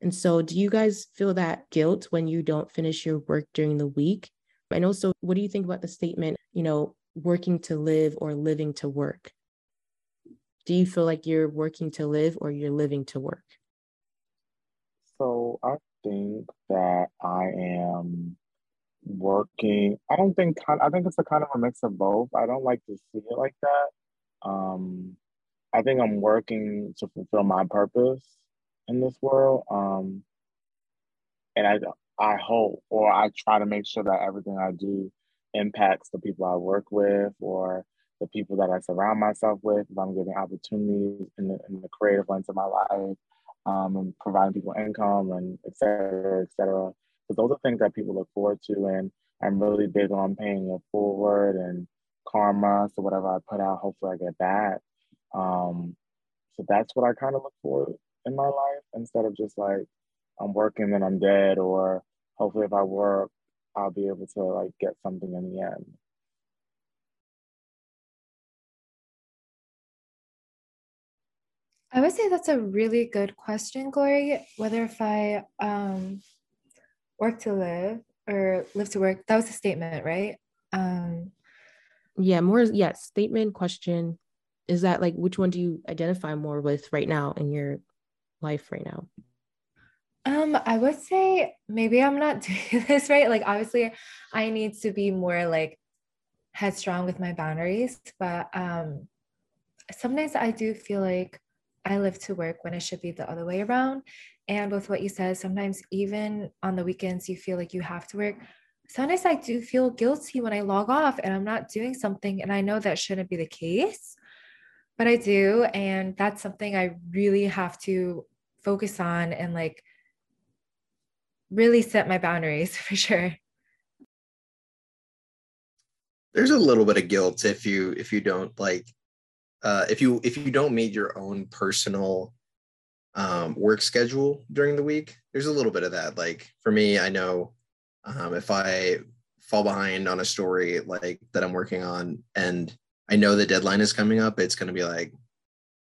and so do you guys feel that guilt when you don't finish your work during the week and also what do you think about the statement you know working to live or living to work do you feel like you're working to live or you're living to work so I think that I am working. I don't think I think it's a kind of a mix of both. I don't like to see it like that. Um, I think I'm working to fulfill my purpose in this world. Um, and I I hope or I try to make sure that everything I do impacts the people I work with or the people that I surround myself with. If I'm giving opportunities in the, in the creative lens of my life, um, and providing people income and et cetera, et cetera. But those are things that people look forward to. And I'm really big on paying it forward and karma. So whatever I put out, hopefully I get that. Um, so that's what I kind of look for in my life instead of just like I'm working and I'm dead or hopefully if I work, I'll be able to like get something in the end. I would say that's a really good question, Glory. Whether if I um, work to live or live to work, that was a statement, right? Um, yeah, more, yeah, statement, question. Is that like which one do you identify more with right now in your life right now? Um, I would say maybe I'm not doing this right. Like, obviously, I need to be more like headstrong with my boundaries, but um, sometimes I do feel like I live to work when it should be the other way around. And with what you said, sometimes even on the weekends, you feel like you have to work. Sometimes I do feel guilty when I log off and I'm not doing something. And I know that shouldn't be the case, but I do. And that's something I really have to focus on and like really set my boundaries for sure there's a little bit of guilt if you if you don't like uh, if you if you don't meet your own personal um, work schedule during the week, there's a little bit of that. Like for me, I know um, if I fall behind on a story like that I'm working on, and I know the deadline is coming up, it's going to be like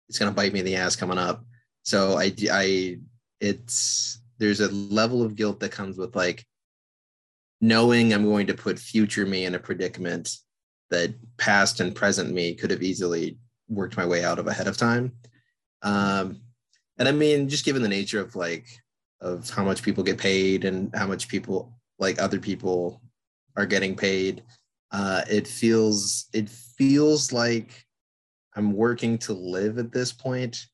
it's going to bite me in the ass coming up. So I I it's there's a level of guilt that comes with like knowing I'm going to put future me in a predicament that past and present me could have easily worked my way out of ahead of time. Um, and I mean, just given the nature of like of how much people get paid and how much people like other people are getting paid. Uh, it feels it feels like i'm working to live at this point.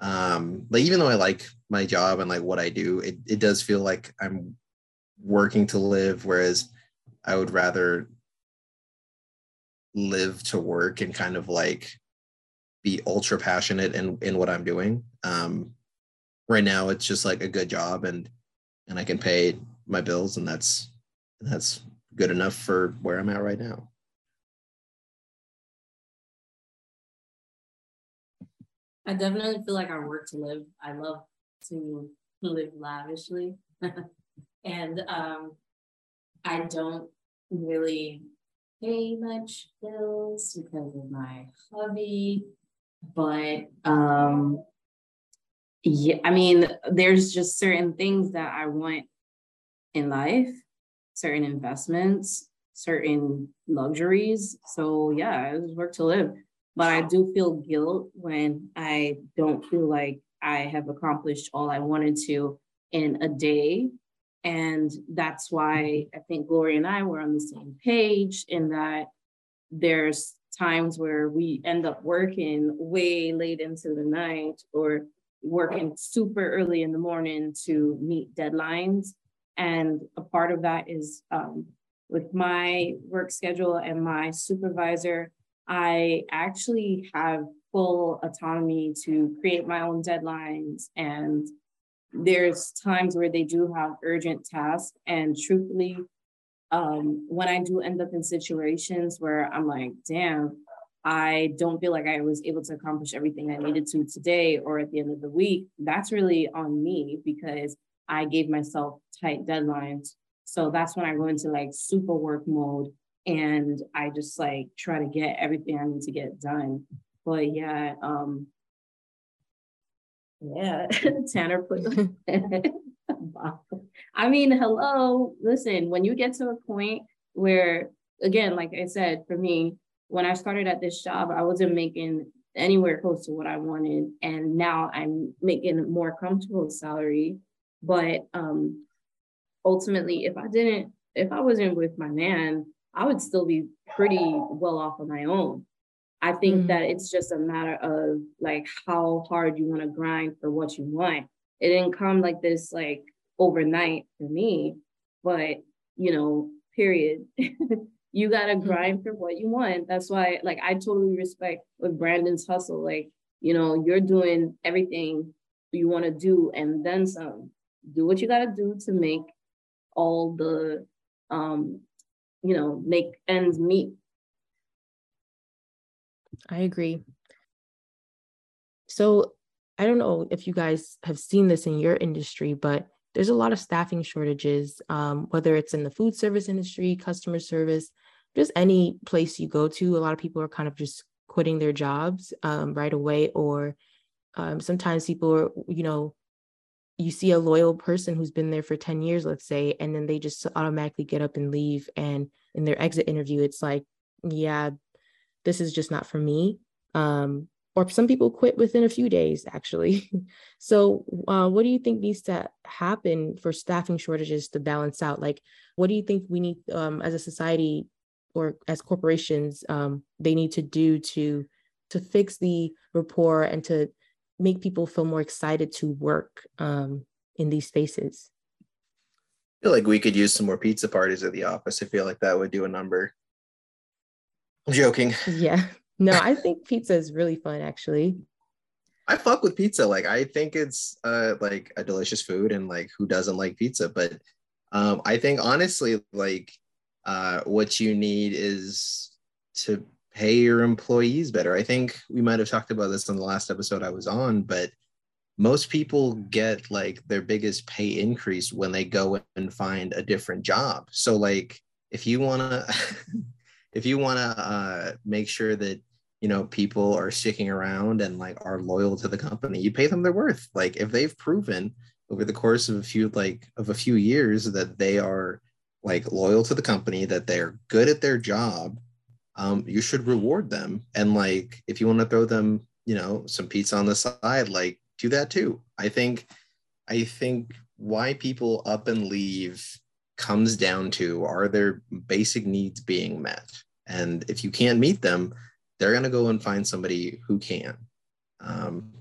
Um like even though i like my job and like what i do it, it does feel like i'm working to live whereas i would rather live to work and kind of like be ultra passionate in in what i'm doing. Um right now it's just like a good job and and i can pay my bills and that's that's good enough for where i'm at right now I definitely feel like I work to live. I love to live lavishly. and um, I don't really pay much bills because of my hobby. But um, yeah, I mean, there's just certain things that I want in life, certain investments, certain luxuries. So yeah, I just work to live but I do feel guilt when I don't feel like I have accomplished all I wanted to in a day. And that's why I think Gloria and I were on the same page in that there's times where we end up working way late into the night or working super early in the morning to meet deadlines. And a part of that is um, with my work schedule and my supervisor I actually have full autonomy to create my own deadlines. And there's times where they do have urgent tasks. And truthfully, um, when I do end up in situations where I'm like, damn, I don't feel like I was able to accomplish everything I needed to today or at the end of the week, that's really on me because I gave myself tight deadlines. So that's when I go into like super work mode and I just like try to get everything I need to get done. But yeah, um, yeah, Tanner put. I mean, hello, listen. When you get to a point where, again, like I said, for me, when I started at this job, I wasn't making anywhere close to what I wanted, and now I'm making a more comfortable salary. But um, ultimately, if I didn't, if I wasn't with my man, I would still be pretty well off on my own. I think mm-hmm. that it's just a matter of like how hard you want to grind for what you want. It didn't come like this like overnight for me, but you know, period. you gotta mm-hmm. grind for what you want. That's why like I totally respect with Brandon's hustle. Like, you know, you're doing everything you want to do and then some. Do what you gotta do to make all the um you know, make ends meet. I agree. So I don't know if you guys have seen this in your industry, but there's a lot of staffing shortages, um, whether it's in the food service industry, customer service, just any place you go to. A lot of people are kind of just quitting their jobs um, right away, or um, sometimes people are, you know, you see a loyal person who's been there for 10 years, let's say, and then they just automatically get up and leave. And in their exit interview, it's like, yeah, this is just not for me. Um, or some people quit within a few days, actually. so, uh, what do you think needs to happen for staffing shortages to balance out? Like, what do you think we need um, as a society or as corporations um, they need to do to to fix the rapport and to make people feel more excited to work um, in these spaces. I feel like we could use some more pizza parties at the office. I feel like that would do a number. I'm joking. Yeah. No, I think pizza is really fun actually. I fuck with pizza. Like I think it's uh like a delicious food and like who doesn't like pizza? But um I think honestly like uh what you need is to pay your employees better. I think we might have talked about this on the last episode I was on, but most people get like their biggest pay increase when they go and find a different job. So like if you want to if you want to uh, make sure that you know people are sticking around and like are loyal to the company, you pay them their worth. Like if they've proven over the course of a few like of a few years that they are like loyal to the company, that they're good at their job, um, you should reward them. And like, if you want to throw them, you know, some pizza on the side, like do that too. I think, I think why people up and leave comes down to are their basic needs being met? And if you can't meet them, they're going to go and find somebody who can. Um,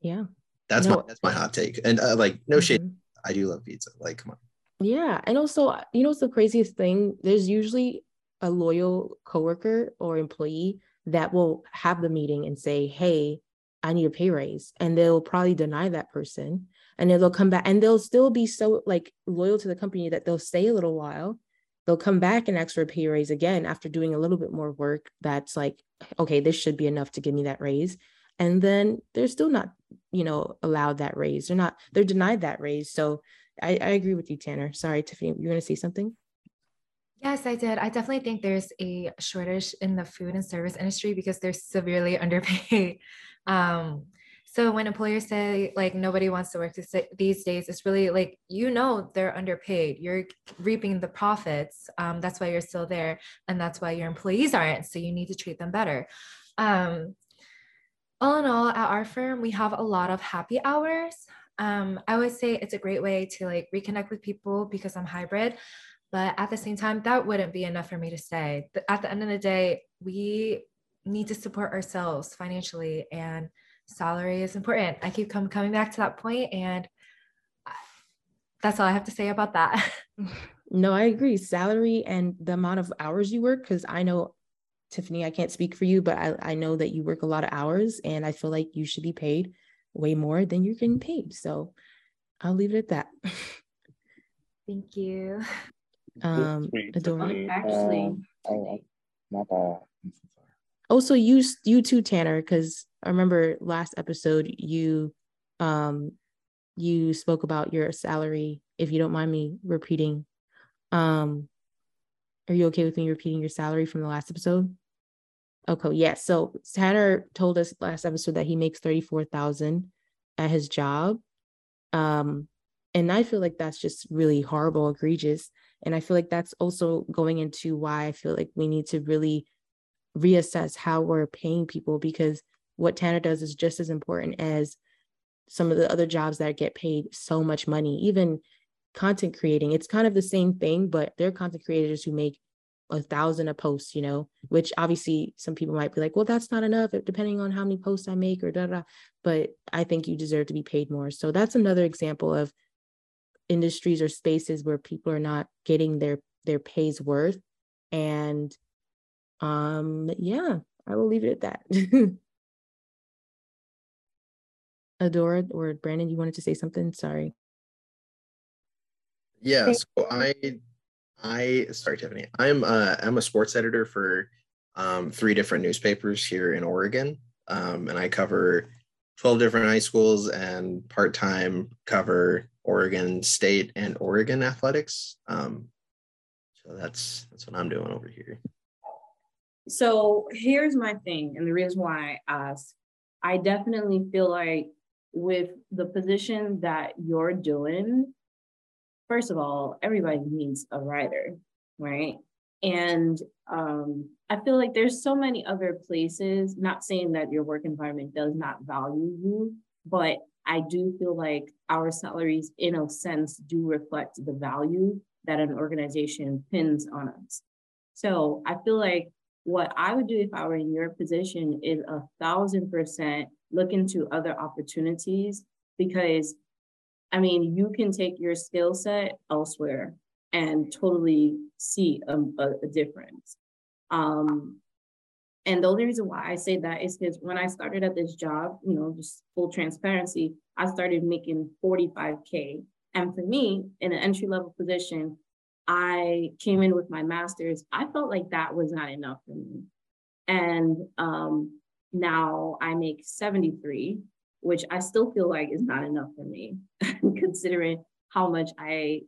yeah. That's no. my that's my hot take. And uh, like no mm-hmm. shade, I do love pizza. Like come on. Yeah, and also you know what's the craziest thing? There's usually a loyal coworker or employee that will have the meeting and say, "Hey, I need a pay raise," and they'll probably deny that person, and then they'll come back and they'll still be so like loyal to the company that they'll stay a little while. They'll come back and ask for a pay raise again after doing a little bit more work. That's like, okay, this should be enough to give me that raise and then they're still not you know allowed that raise they're not they're denied that raise so i, I agree with you tanner sorry tiffany you want to say something Yes, I did. I definitely think there's a shortage in the food and service industry because they're severely underpaid. Um, so when employers say like nobody wants to work these days, it's really like you know they're underpaid. You're reaping the profits. Um, that's why you're still there, and that's why your employees aren't. So you need to treat them better. Um, all in all, at our firm, we have a lot of happy hours. Um, I would say it's a great way to like reconnect with people because I'm hybrid. But at the same time, that wouldn't be enough for me to stay. At the end of the day, we need to support ourselves financially, and salary is important. I keep come, coming back to that point, and that's all I have to say about that. no, I agree. Salary and the amount of hours you work, because I know Tiffany, I can't speak for you, but I, I know that you work a lot of hours and I feel like you should be paid way more than you're getting paid. So I'll leave it at that. Thank you. Um, Adora. Actually, um, oh, my bad. Also, you you too, Tanner, because I remember last episode you um you spoke about your salary. If you don't mind me repeating, um, are you okay with me repeating your salary from the last episode? Okay, yes. Yeah. So Tanner told us last episode that he makes 34,000 at his job. Um, and I feel like that's just really horrible, egregious. And I feel like that's also going into why I feel like we need to really reassess how we're paying people because what Tanner does is just as important as some of the other jobs that get paid so much money, even content creating. It's kind of the same thing, but they're content creators who make a thousand a post, you know, which obviously some people might be like, well, that's not enough, depending on how many posts I make or da da. But I think you deserve to be paid more. So that's another example of industries or spaces where people are not getting their their pay's worth. And um, yeah, I will leave it at that. Adora or Brandon, you wanted to say something? Sorry. Yeah, so I I sorry, Tiffany. I'm uh, I'm a sports editor for um, three different newspapers here in Oregon, um, and I cover twelve different high schools and part time cover Oregon State and Oregon athletics. Um, so that's that's what I'm doing over here. So here's my thing, and the reason why I ask, I definitely feel like with the position that you're doing, first of all, everybody needs a writer, right? And um, I feel like there's so many other places, not saying that your work environment does not value you, but I do feel like our salaries, in a sense, do reflect the value that an organization pins on us. So I feel like what I would do if I were in your position is a thousand percent look into other opportunities because I mean, you can take your skill set elsewhere and totally see a, a, a difference. Um, and the only reason why I say that is because when I started at this job, you know, just full transparency, I started making 45K. And for me, in an entry level position, I came in with my master's. I felt like that was not enough for me. And um, now I make 73 which I still feel like is not enough for me, considering how much I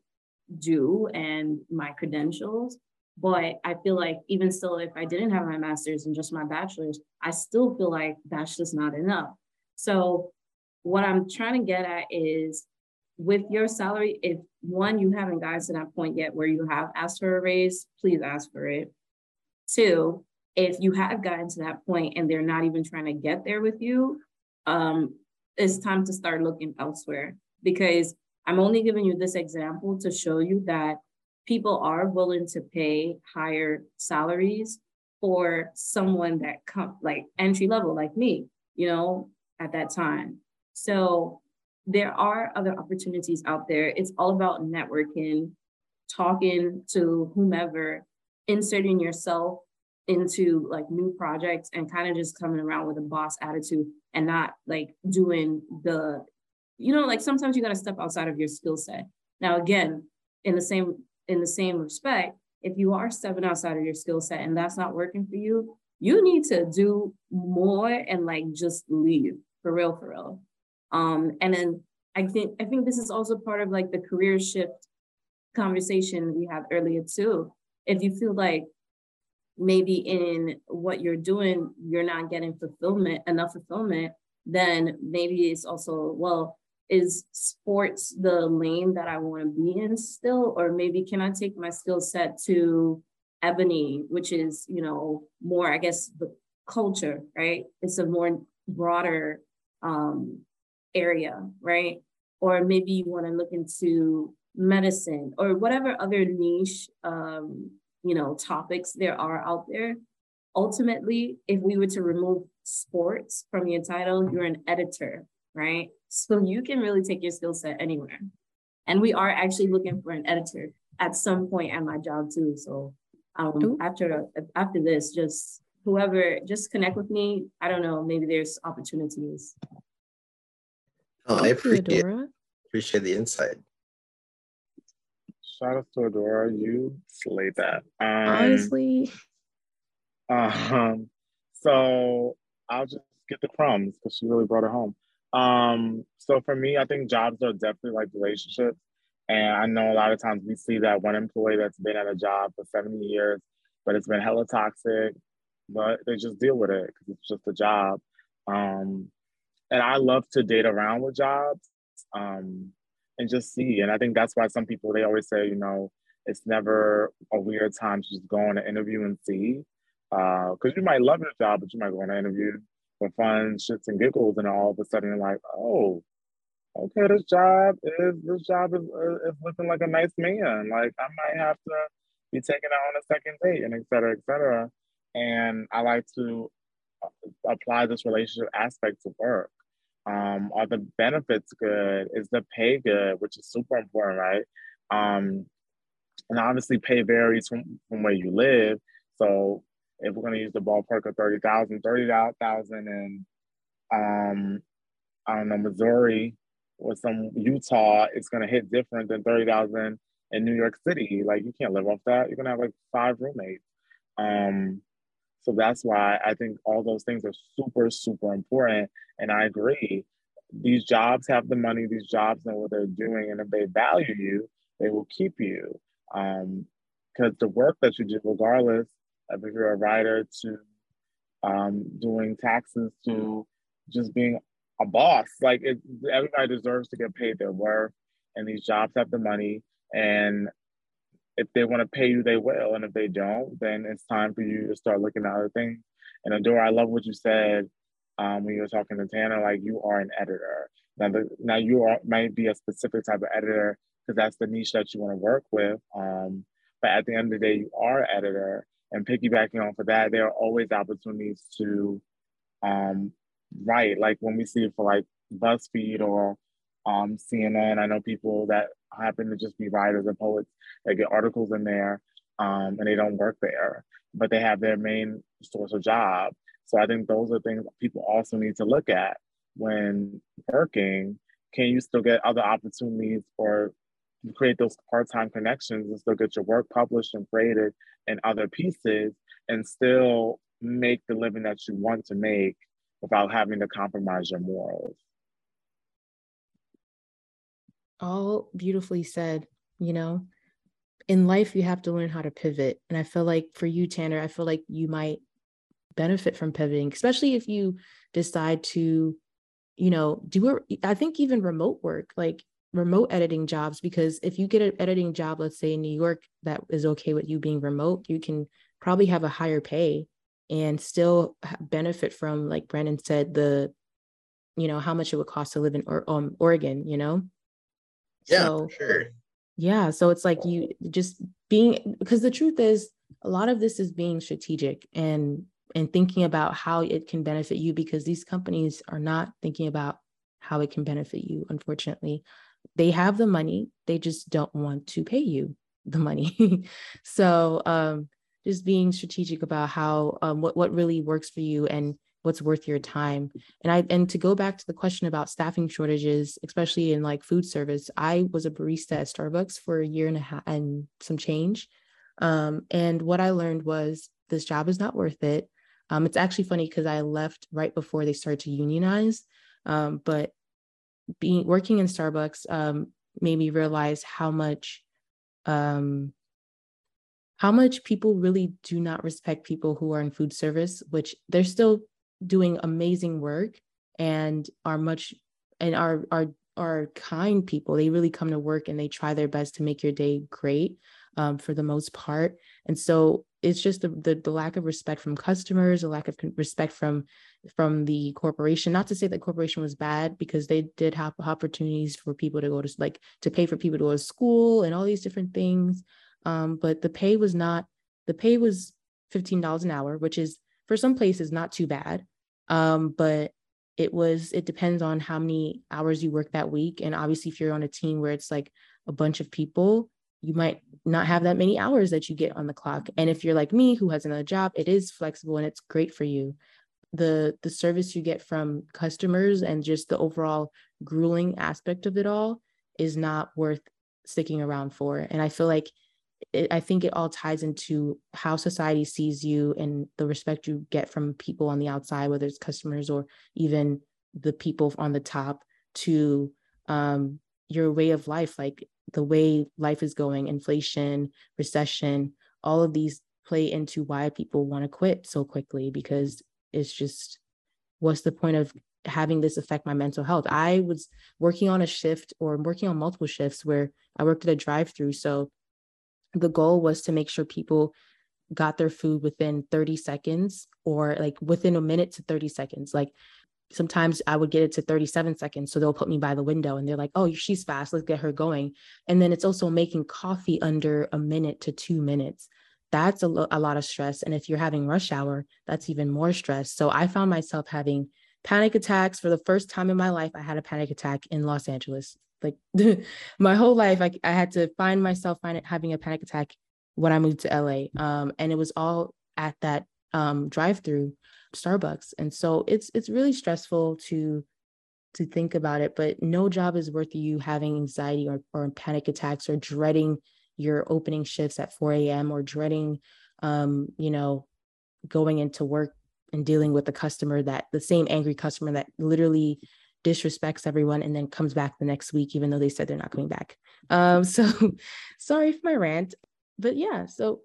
do and my credentials. But I feel like even still, if I didn't have my master's and just my bachelor's, I still feel like that's just not enough. So, what I'm trying to get at is with your salary, if one, you haven't gotten to that point yet where you have asked for a raise, please ask for it. Two, if you have gotten to that point and they're not even trying to get there with you, um, it's time to start looking elsewhere because I'm only giving you this example to show you that people are willing to pay higher salaries for someone that come like entry level like me, you know, at that time. So there are other opportunities out there. It's all about networking, talking to whomever, inserting yourself into like new projects and kind of just coming around with a boss attitude and not like doing the, you know, like sometimes you got to step outside of your skill set. Now, again, in the same in the same respect, if you are stepping outside of your skill set and that's not working for you, you need to do more and like just leave for real, for real. Um, and then I think I think this is also part of like the career shift conversation we had earlier too. If you feel like maybe in what you're doing, you're not getting fulfillment, enough fulfillment, then maybe it's also, well, is sports the lane that I want to be in still? Or maybe can I take my skill set to ebony, which is, you know, more, I guess, the culture, right? It's a more broader um, area, right? Or maybe you want to look into medicine or whatever other niche, um, you know, topics there are out there. Ultimately, if we were to remove sports from your title, you're an editor, right? So you can really take your skill set anywhere. And we are actually looking for an editor at some point at my job too. So um, after after this, just whoever, just connect with me. I don't know, maybe there's opportunities. Oh, I appreciate, appreciate the insight. Shout out to Adora, you slayed that. Um, Honestly. Um, so I'll just get the crumbs because she really brought it home. Um, so for me, I think jobs are definitely like relationships. And I know a lot of times we see that one employee that's been at a job for 70 years, but it's been hella toxic, but they just deal with it because it's just a job. Um, and I love to date around with jobs um, and just see. And I think that's why some people, they always say, you know, it's never a weird time to just go on an interview and see. Because uh, you might love your job, but you might go on an interview for fun, shits and giggles, and all of a sudden like, oh, okay, this job is this job is uh, is looking like a nice man. Like I might have to be taken out on a second date, and et cetera, et cetera. And I like to uh, apply this relationship aspect to work. Um, are the benefits good? Is the pay good? Which is super important, right? Um, and obviously, pay varies from, from where you live. So if we're going to use the ballpark of 30,000, 30,000 in, um, I don't know, Missouri or some Utah, it's going to hit different than 30,000 in New York City. Like you can't live off that. You're going to have like five roommates. Um, so that's why I think all those things are super, super important. And I agree. These jobs have the money, these jobs know what they're doing. And if they value you, they will keep you. Because um, the work that you do, regardless if you're a writer to um, doing taxes to just being a boss. Like it, everybody deserves to get paid their worth, and these jobs have the money. And if they want to pay you, they will. And if they don't, then it's time for you to start looking at other things. And Adora, I love what you said um, when you were talking to Tanner. Like you are an editor. Now, the, now you are might be a specific type of editor because that's the niche that you want to work with. Um, but at the end of the day, you are an editor, and piggybacking off of that, there are always opportunities to um, write. Like when we see it for like BuzzFeed or um, CNN, I know people that happen to just be writers and poets that get articles in there um, and they don't work there, but they have their main source of job. So I think those are things people also need to look at when working. Can you still get other opportunities or create those part-time connections and still get your work published and graded in other pieces and still make the living that you want to make without having to compromise your morals. All beautifully said, you know. In life, you have to learn how to pivot. And I feel like for you, Tanner, I feel like you might benefit from pivoting, especially if you decide to, you know, do it. I think even remote work, like remote editing jobs because if you get an editing job let's say in new york that is okay with you being remote you can probably have a higher pay and still benefit from like brandon said the you know how much it would cost to live in or, um, oregon you know Yeah, so, sure. Yeah. So it's like you just being because the truth is a lot of this is being strategic and and thinking about how it can benefit you because these companies are not thinking about how it can benefit you unfortunately they have the money they just don't want to pay you the money. So um just being strategic about how um, what what really works for you and what's worth your time. And i and to go back to the question about staffing shortages especially in like food service i was a barista at starbucks for a year and a half and some change. Um, and what i learned was this job is not worth it. Um, it's actually funny because i left right before they started to unionize. Um, but being working in starbucks um, made me realize how much um, how much people really do not respect people who are in food service which they're still doing amazing work and are much and are are are kind people. They really come to work and they try their best to make your day great um, for the most part. And so it's just the, the, the lack of respect from customers, the lack of respect from from the corporation. Not to say that corporation was bad because they did have opportunities for people to go to like to pay for people to go to school and all these different things. Um, but the pay was not the pay was fifteen dollars an hour, which is for some places not too bad. Um, but it was, it depends on how many hours you work that week. And obviously, if you're on a team where it's like a bunch of people, you might not have that many hours that you get on the clock. And if you're like me, who has another job, it is flexible and it's great for you. The the service you get from customers and just the overall grueling aspect of it all is not worth sticking around for. And I feel like it, I think it all ties into how society sees you and the respect you get from people on the outside, whether it's customers or even the people on the top, to um, your way of life, like the way life is going, inflation, recession, all of these play into why people want to quit so quickly because it's just what's the point of having this affect my mental health? I was working on a shift or working on multiple shifts where i worked at a drive through so the goal was to make sure people got their food within 30 seconds or like within a minute to 30 seconds. Like sometimes i would get it to 37 seconds so they'll put me by the window and they're like oh she's fast let's get her going. And then it's also making coffee under a minute to two minutes. That's a, lo- a lot of stress and if you're having rush hour that's even more stress. So i found myself having panic attacks. For the first time in my life i had a panic attack in los angeles. Like my whole life, I, I had to find myself find it, having a panic attack when I moved to LA. Um, and it was all at that um, drive-through Starbucks. And so it's it's really stressful to to think about it, but no job is worth you having anxiety or, or panic attacks or dreading your opening shifts at 4 a.m. or dreading um, you know, going into work and dealing with the customer that the same angry customer that literally disrespects everyone and then comes back the next week, even though they said they're not coming back. Um, so sorry for my rant. But yeah, so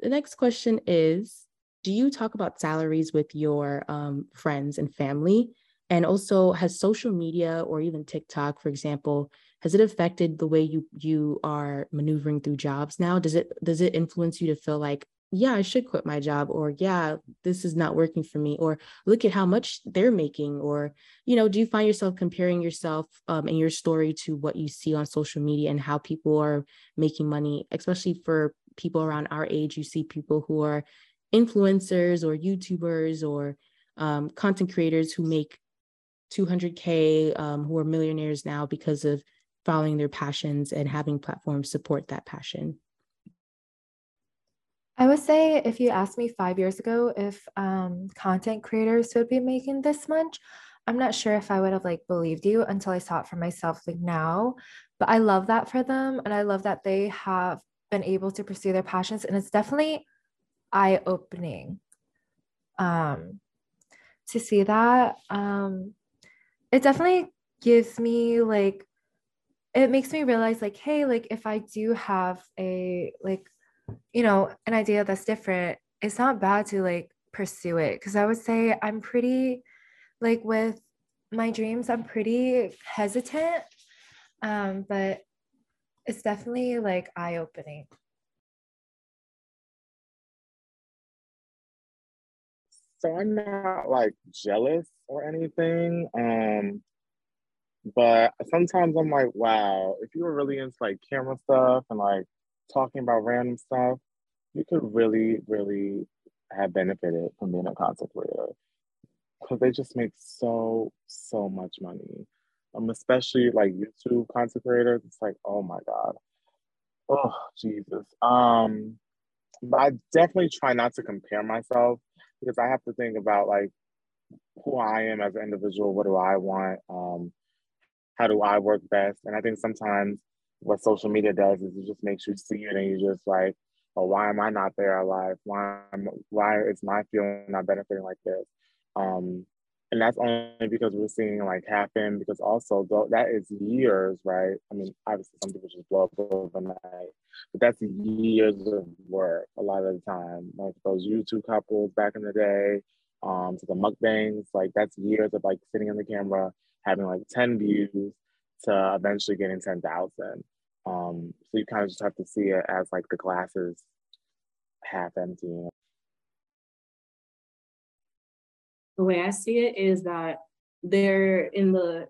the next question is Do you talk about salaries with your um, friends and family? And also, has social media or even TikTok, for example, has it affected the way you you are maneuvering through jobs now? Does it does it influence you to feel like yeah, I should quit my job, or yeah, this is not working for me, or look at how much they're making, or, you know, do you find yourself comparing yourself um, and your story to what you see on social media and how people are making money, especially for people around our age? You see people who are influencers or YouTubers or um, content creators who make 200K, um, who are millionaires now because of following their passions and having platforms support that passion. I would say if you asked me five years ago if um, content creators would be making this much, I'm not sure if I would have like believed you until I saw it for myself like now. But I love that for them. And I love that they have been able to pursue their passions. And it's definitely eye opening um, to see that. Um, it definitely gives me like, it makes me realize like, hey, like if I do have a like you know, an idea that's different, it's not bad to like pursue it. Cause I would say I'm pretty, like, with my dreams, I'm pretty hesitant. Um, but it's definitely like eye opening. So I'm not like jealous or anything. Um, But sometimes I'm like, wow, if you were really into like camera stuff and like talking about random stuff, you could really, really have benefited from being a content creator because they just make so, so much money. Um, especially like YouTube content creators. It's like, oh my God. Oh, Jesus. Um, but I definitely try not to compare myself because I have to think about like who I am as an individual. What do I want? Um, how do I work best? And I think sometimes what social media does is it just makes you see it and you're just like, oh, why am I not there alive? Why am, why is my feeling not benefiting like this? Um, and that's only because we're seeing like happen because also though that is years, right? I mean, obviously some people just blow up overnight, but that's years of work a lot of the time. Like those YouTube couples back in the day, um, to the mukbangs, like that's years of like sitting in the camera, having like 10 views to eventually getting 10,000. Um, so you kind of just have to see it as like the glass is half empty. The way I see it is that they're in the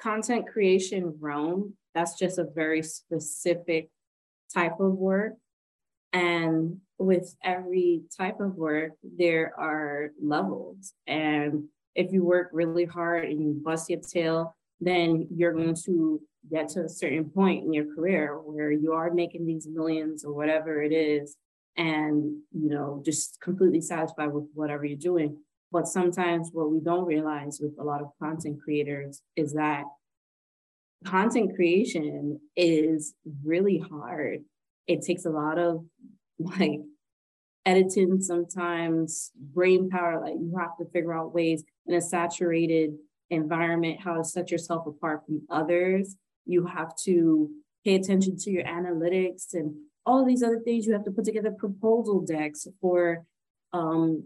content creation realm. That's just a very specific type of work. And with every type of work, there are levels. And if you work really hard and you bust your tail, then you're going to get to a certain point in your career where you are making these millions or whatever it is and you know just completely satisfied with whatever you're doing but sometimes what we don't realize with a lot of content creators is that content creation is really hard. It takes a lot of like editing sometimes brain power like you have to figure out ways in a saturated environment how to set yourself apart from others. You have to pay attention to your analytics and all these other things. You have to put together proposal decks for um,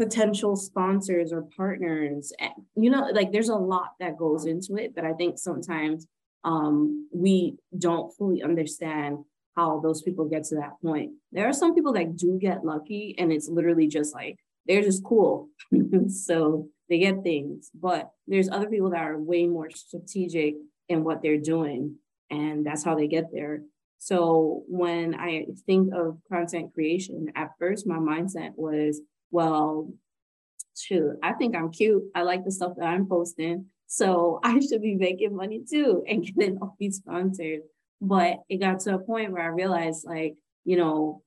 potential sponsors or partners you know like there's a lot that goes into it but i think sometimes um, we don't fully understand how those people get to that point. There are some people that do get lucky and it's literally just like they're just cool. so they get things. But there's other people that are way more strategic in what they're doing and that's how they get there. So when I think of content creation, at first my mindset was, well, shoot, I think I'm cute. I like the stuff that I'm posting. So I should be making money too and getting all these sponsors. But it got to a point where I realized, like, you know,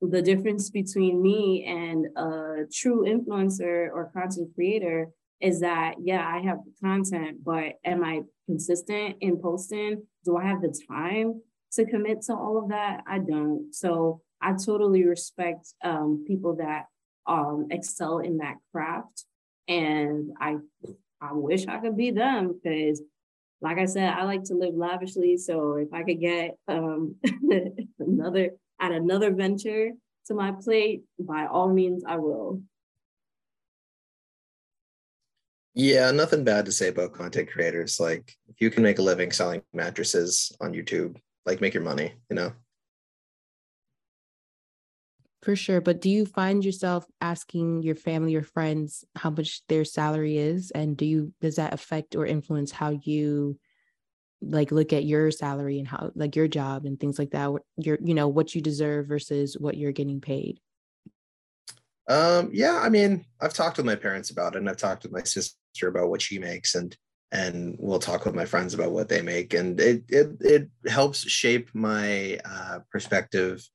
the difference between me and a true influencer or content creator is that, yeah, I have the content, but am I consistent in posting? Do I have the time to commit to all of that? I don't. So I totally respect um, people that um, excel in that craft. And I, I wish I could be them because like I said, I like to live lavishly. So if I could get um, another add another venture to my plate, by all means, I will. Yeah, nothing bad to say about content creators. Like if you can make a living selling mattresses on YouTube, like make your money, you know. For sure. But do you find yourself asking your family or friends how much their salary is? And do you does that affect or influence how you like look at your salary and how like your job and things like that? Your, you know, what you deserve versus what you're getting paid? Um, yeah, I mean, I've talked with my parents about it and I've talked with my sister about what she makes and and we'll talk with my friends about what they make and it it it helps shape my uh, perspective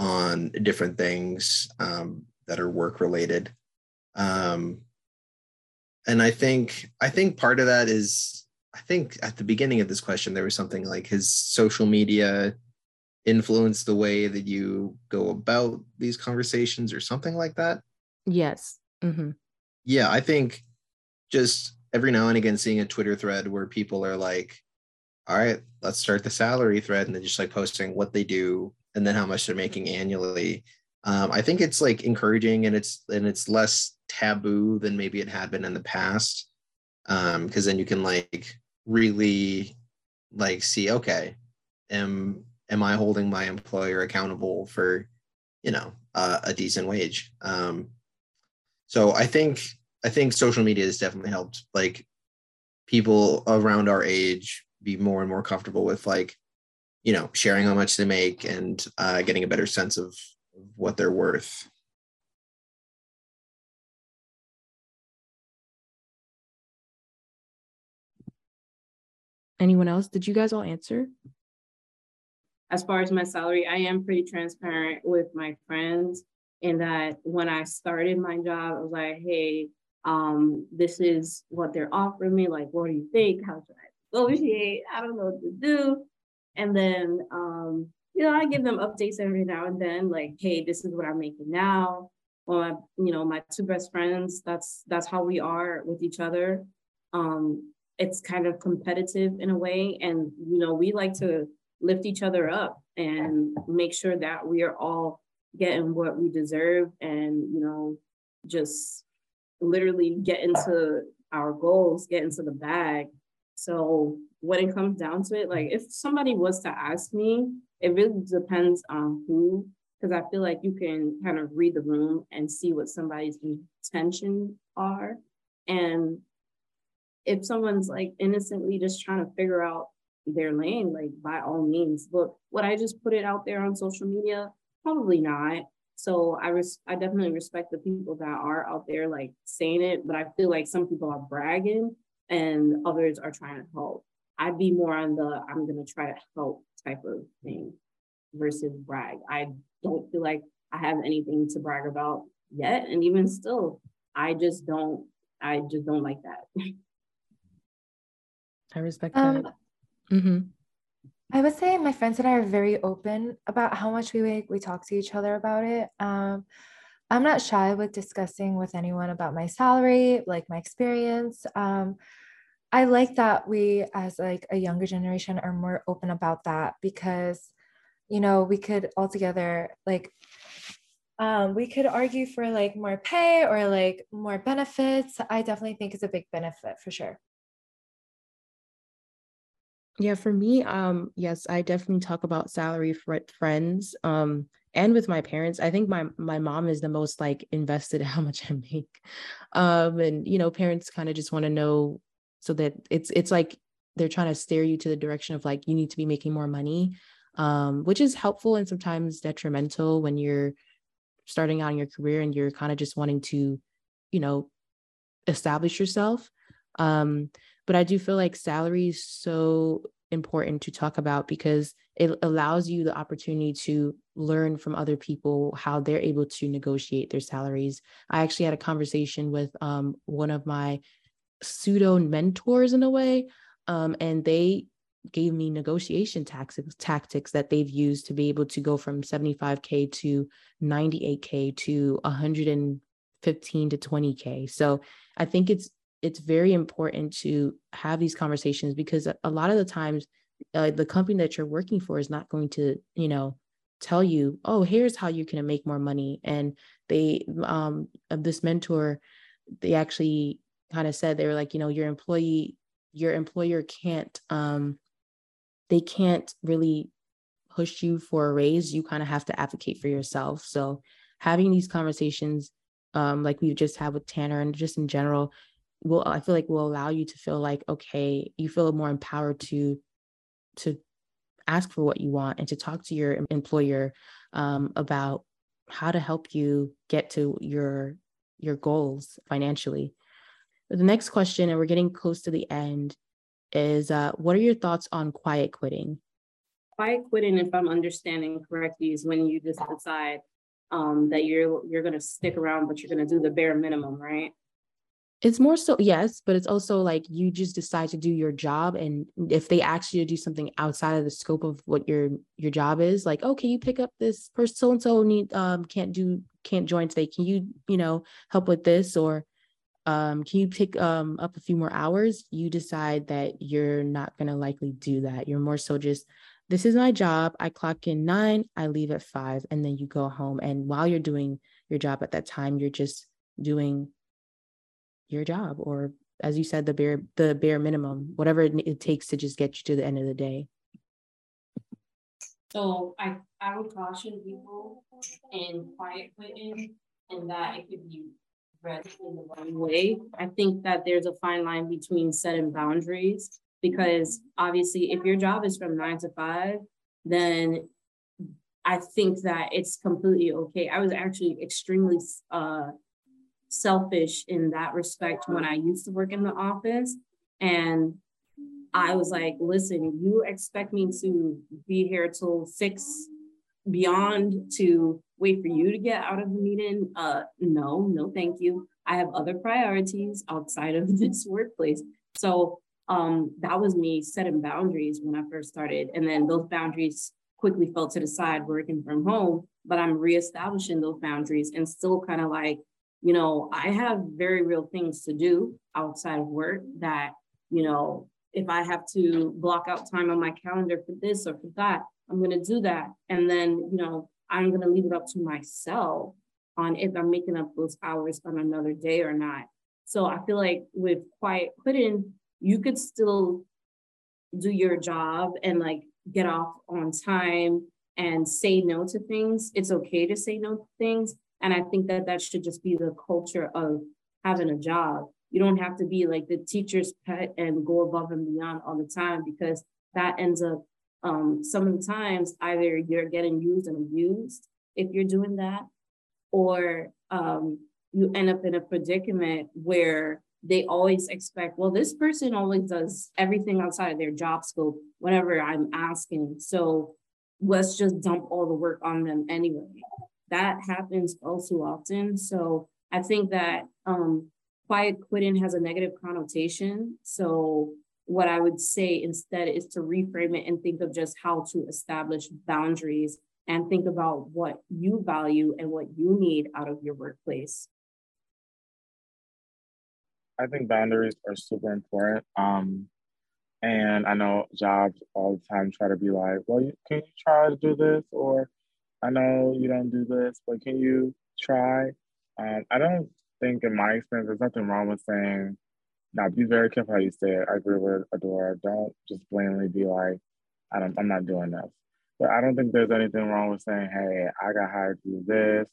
on different things um, that are work related. Um, and I think I think part of that is I think at the beginning of this question there was something like his social media influence the way that you go about these conversations or something like that. Yes. Mm-hmm. Yeah, I think just every now and again seeing a Twitter thread where people are like, "All right, let's start the salary thread," and then just like posting what they do and then how much they're making annually. Um, I think it's like encouraging and it's and it's less taboo than maybe it had been in the past. Um, because then you can like really like see, okay, am am I holding my employer accountable for, you know, uh, a decent wage? Um, so I think I think social media has definitely helped like people around our age be more and more comfortable with like you know sharing how much they make and uh, getting a better sense of what they're worth. Anyone else? Did you guys all answer? As far as my salary i am pretty transparent with my friends in that when i started my job i was like hey um, this is what they're offering me. Like what do you think? How should i negotiate? I don't know what to do and then, um, you know, I give them updates every now and then, like, hey, this is what I'm making now. Or you know, my two best friends, that's that's how we are with each other. Um, it's kind of competitive in a way. And, you know, we like to lift each other up and make sure that we are all getting what we deserve and, you know, just literally get into our goals, get into the bag. So when it comes down to it, like if somebody was to ask me, it really depends on who, because I feel like you can kind of read the room and see what somebody's intention are. And if someone's like innocently just trying to figure out their lane, like by all means, look, would I just put it out there on social media? Probably not. So I res- I definitely respect the people that are out there like saying it, but I feel like some people are bragging and others are trying to help. I'd be more on the I'm gonna try to help type of thing versus brag. I don't feel like I have anything to brag about yet. And even still, I just don't, I just don't like that. I respect um, that. Mm-hmm. I would say my friends and I are very open about how much we we talk to each other about it. Um, I'm not shy with discussing with anyone about my salary, like my experience. Um, I like that we, as like a younger generation, are more open about that because, you know, we could all together like, um, we could argue for like more pay or like more benefits. I definitely think it's a big benefit for sure. Yeah, for me, um, yes, I definitely talk about salary for friends, um, and with my parents. I think my my mom is the most like invested in how much I make, um, and you know, parents kind of just want to know so that it's it's like they're trying to steer you to the direction of like you need to be making more money um, which is helpful and sometimes detrimental when you're starting out in your career and you're kind of just wanting to you know establish yourself. Um, but i do feel like salary is so important to talk about because it allows you the opportunity to learn from other people how they're able to negotiate their salaries. I actually had a conversation with um, one of my pseudo mentors in a way. Um, and they gave me negotiation tactics tactics that they've used to be able to go from 75k to 98k to 115 to 20k. So I think it's it's very important to have these conversations because a lot of the times uh, the company that you're working for is not going to you know tell you oh here's how you can make more money and they um this mentor they actually kind of said they were like you know your employee your employer can't um they can't really push you for a raise. You kind of have to advocate for yourself. So having these conversations um like we've just had with tanner and just in general will i feel like will allow you to feel like okay you feel more empowered to to ask for what you want and to talk to your employer um, about how to help you get to your your goals financially the next question, and we're getting close to the end, is uh, what are your thoughts on quiet quitting? Quiet quitting, if I'm understanding correctly, is when you just decide um, that you're you're going to stick around, but you're going to do the bare minimum, right? It's more so yes, but it's also like you just decide to do your job, and if they ask you to do something outside of the scope of what your your job is, like oh, can you pick up this person so and so need um can't do can't join today? Can you you know help with this or um, can you pick um, up a few more hours? You decide that you're not going to likely do that. You're more so just, this is my job. I clock in nine, I leave at five, and then you go home. And while you're doing your job at that time, you're just doing your job, or as you said, the bare the bare minimum, whatever it, it takes to just get you to the end of the day. So I I would caution people in quiet quitting, and that it could be in the wrong way. I think that there's a fine line between setting boundaries because obviously, if your job is from nine to five, then I think that it's completely okay. I was actually extremely uh, selfish in that respect when I used to work in the office. And I was like, listen, you expect me to be here till six beyond to wait for you to get out of the meeting? Uh, no, no, thank you. I have other priorities outside of this workplace. So um, that was me setting boundaries when I first started. And then those boundaries quickly fell to the side working from home, but I'm reestablishing those boundaries and still kind of like, you know, I have very real things to do outside of work that, you know, if I have to block out time on my calendar for this or for that, I'm going to do that. And then, you know, I'm going to leave it up to myself on if I'm making up those hours on another day or not. So I feel like with quiet quitting, you could still do your job and like get off on time and say no to things. It's okay to say no to things. And I think that that should just be the culture of having a job. You don't have to be like the teacher's pet and go above and beyond all the time because that ends up um, some of the times either you're getting used and abused if you're doing that, or um, you end up in a predicament where they always expect, well, this person always does everything outside of their job scope whenever I'm asking. So let's just dump all the work on them anyway. That happens all too often. So I think that um, quiet quitting has a negative connotation. So what I would say instead is to reframe it and think of just how to establish boundaries and think about what you value and what you need out of your workplace. I think boundaries are super important. Um, and I know jobs all the time try to be like, well, can you try to do this? Or I know you don't do this, but can you try? Um, I don't think, in my experience, there's nothing wrong with saying, now be very careful how you say it. I agree with Adora. Don't just blatantly be like, I don't, I'm not doing this. But I don't think there's anything wrong with saying, hey, I got hired to do this.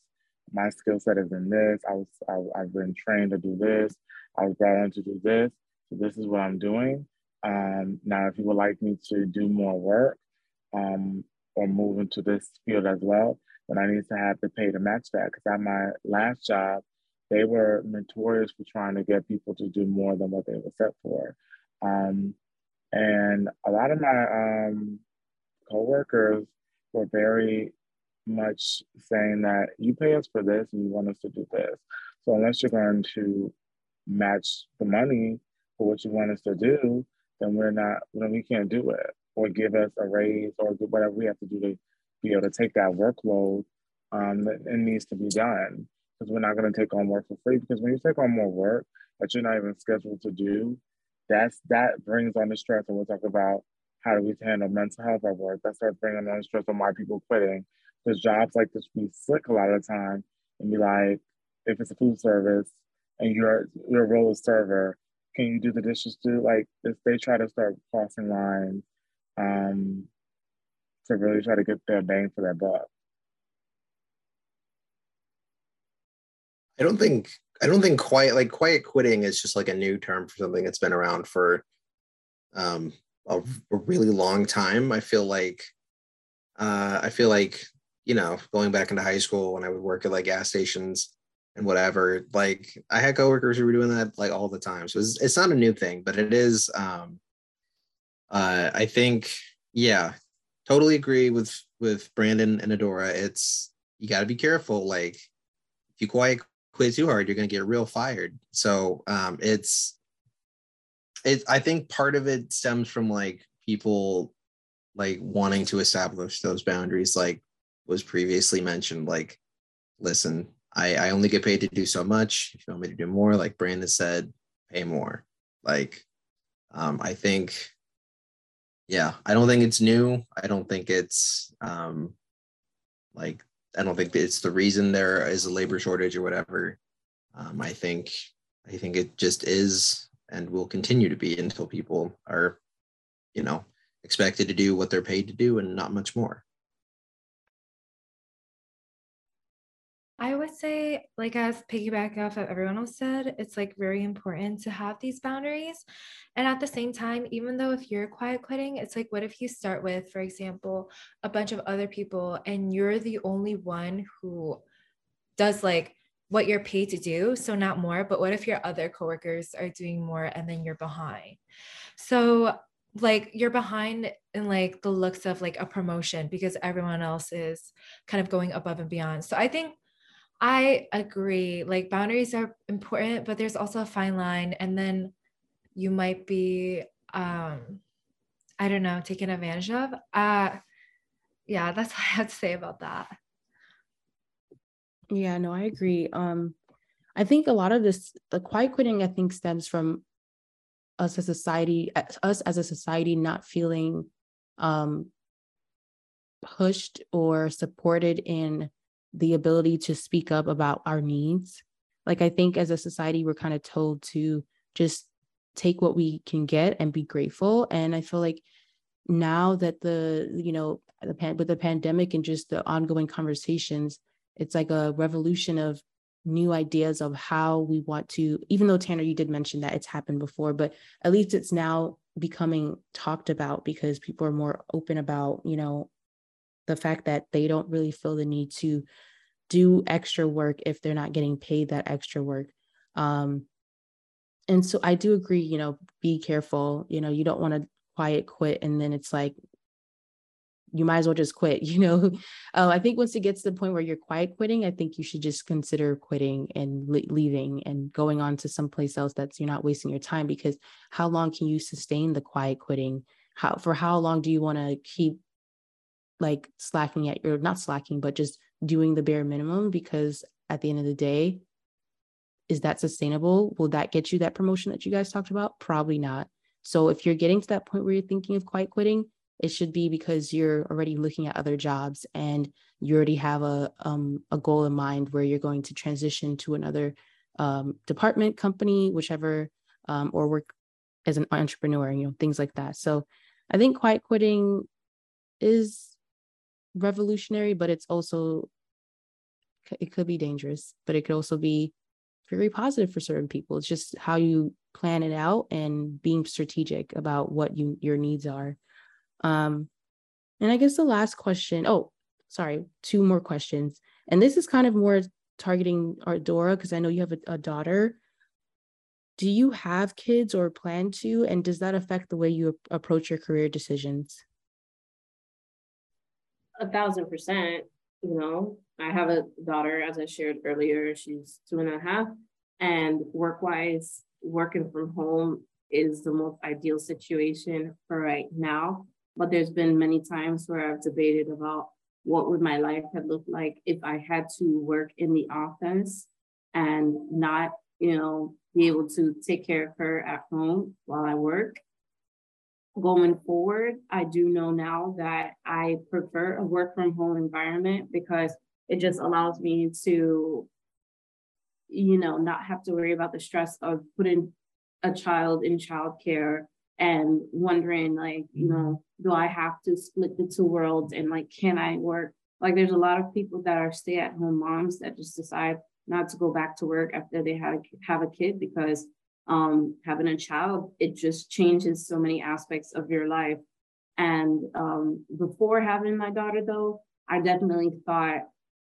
My skill set is in this. I was, I, I've been trained to do this. I was brought in to do this. So this is what I'm doing. Um, now, if you would like me to do more work um, or move into this field as well, then I need to have the pay to match that. Because at my last job, they were notorious for trying to get people to do more than what they were set for. Um, and a lot of my um, coworkers were very much saying that you pay us for this and you want us to do this. So unless you're going to match the money for what you want us to do, then we're not, then we can't do it or give us a raise or whatever we have to do to be able to take that workload um, that needs to be done because we're not going to take on work for free. Because when you take on more work that you're not even scheduled to do, that's that brings on the stress. And we'll talk about how do we handle mental health at work. That starts bringing on the stress on why people quitting. Because jobs like this be slick a lot of the time and be like, if it's a food service and your your role is server, can you do the dishes too? Like if they try to start crossing lines um, to really try to get their bang for their buck. I don't think I don't think quiet like quiet quitting is just like a new term for something that's been around for um, a, a really long time. I feel like uh, I feel like you know going back into high school when I would work at like gas stations and whatever. Like I had coworkers who were doing that like all the time. So it's, it's not a new thing, but it is. Um, uh, I think yeah, totally agree with with Brandon and Adora. It's you got to be careful. Like if you quiet quit too hard, you're going to get real fired. So um, it's, it. I think part of it stems from like people like wanting to establish those boundaries, like was previously mentioned. Like, listen, I, I only get paid to do so much. If you want me to do more, like Brandon said, pay more. Like, um, I think, yeah, I don't think it's new. I don't think it's um, like I don't think it's the reason there is a labor shortage or whatever. Um, I think I think it just is and will continue to be until people are, you know, expected to do what they're paid to do and not much more. Say, like, as piggyback off of everyone else said, it's like very important to have these boundaries. And at the same time, even though if you're quiet quitting, it's like, what if you start with, for example, a bunch of other people and you're the only one who does like what you're paid to do? So, not more, but what if your other coworkers are doing more and then you're behind? So, like you're behind in like the looks of like a promotion because everyone else is kind of going above and beyond. So I think I agree. Like boundaries are important, but there's also a fine line. And then you might be um I don't know, taken advantage of. Uh yeah, that's what I have to say about that. Yeah, no, I agree. Um I think a lot of this the quiet quitting I think stems from us as a society us as a society not feeling um, pushed or supported in the ability to speak up about our needs. Like i think as a society we're kind of told to just take what we can get and be grateful. And i feel like now that the you know the pan- with the pandemic and just the ongoing conversations it's like a revolution of new ideas of how we want to even though tanner you did mention that it's happened before but at least it's now becoming talked about because people are more open about you know the fact that they don't really feel the need to do extra work if they're not getting paid that extra work. Um and so i do agree you know be careful you know you don't want to quiet quit and then it's like you might as well just quit you know? Uh, i think once it gets to the point where you're quiet quitting i think you should just consider quitting and le- leaving and going on to someplace else that's you're not wasting your time because how long can you sustain the quiet quitting? How for how long do you want to keep like slacking at your not slacking but just doing the bare minimum because at the end of the day is that sustainable? Will that get you that promotion that you guys talked about? Probably not. So if you're getting to that point where you're thinking of quiet quitting it should be because you're already looking at other jobs and you already have a um, a goal in mind where you're going to transition to another um, department company whichever um, or work as an entrepreneur you know things like that. So i think quiet quitting is revolutionary but it's also it could be dangerous but it could also be very positive for certain people it's just how you plan it out and being strategic about what you your needs are um, and I guess the last question, oh, sorry, two more questions. And this is kind of more targeting Adora because I know you have a, a daughter. Do you have kids or plan to? And does that affect the way you approach your career decisions? A thousand percent. You know, I have a daughter, as I shared earlier, she's two and a half. And work wise, working from home is the most ideal situation for right now but there's been many times where I've debated about what would my life have looked like if I had to work in the office and not, you know, be able to take care of her at home while I work. Going forward, I do know now that I prefer a work from home environment because it just allows me to, you know, not have to worry about the stress of putting a child in childcare and wondering like you know do i have to split the two worlds and like can i work? Like there's a lot of people that are stay at home moms that just decide not to go back to work after they have, have a kid because um, having a child it just changes so many aspects of your life and um, before having my daughter though i definitely thought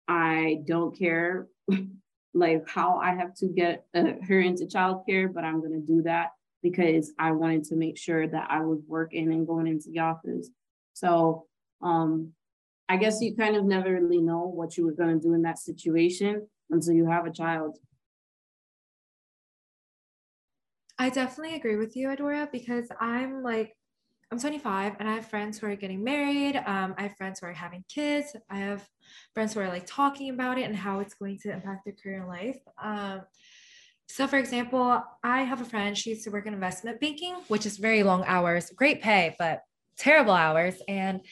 i don't care like how i have to get uh, her into childcare but i'm going to do that because I wanted to make sure that I was working and going into the office. So um, I guess you kind of never really know what you were going to do in that situation until you have a child. I definitely agree with you, Adora, because I'm like, I'm 25 and I have friends who are getting married. Um, I have friends who are having kids. I have friends who are like talking about it and how it's going to impact their career and life. Um, so, for example, I have a friend, she used to work in investment banking, which is very long hours, great pay, but terrible hours. And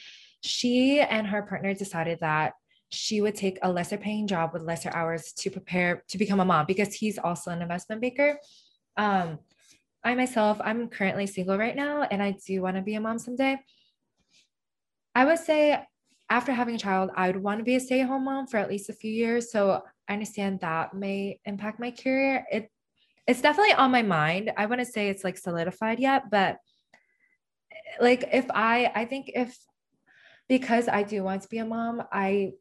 she and her partner decided that she would take a lesser paying job with lesser hours to prepare to become a mom because he's also an investment banker. Um, I myself, I'm currently single right now and I do want to be a mom someday. I would say after having a child, I would want to be a stay at home mom for at least a few years. So I understand that may impact my career. It it's definitely on my mind. I wouldn't say it's like solidified yet, but like if I I think if because I do want to be a mom, I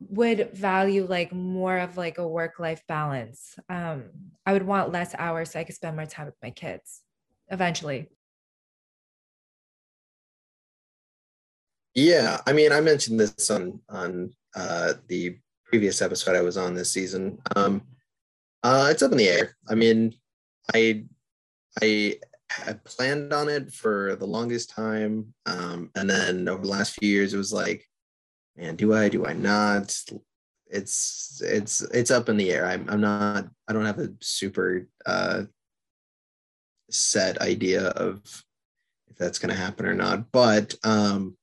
would value like more of like a work life balance. Um, I would want less hours so I could spend more time with my kids eventually. Yeah, I mean, I mentioned this on on uh, the previous episode I was on this season. Um, uh, it's up in the air. I mean, I I had planned on it for the longest time, um, and then over the last few years, it was like, man, do I? Do I not? It's it's it's up in the air. I'm I'm not. I don't have a super uh, set idea of if that's going to happen or not. But um,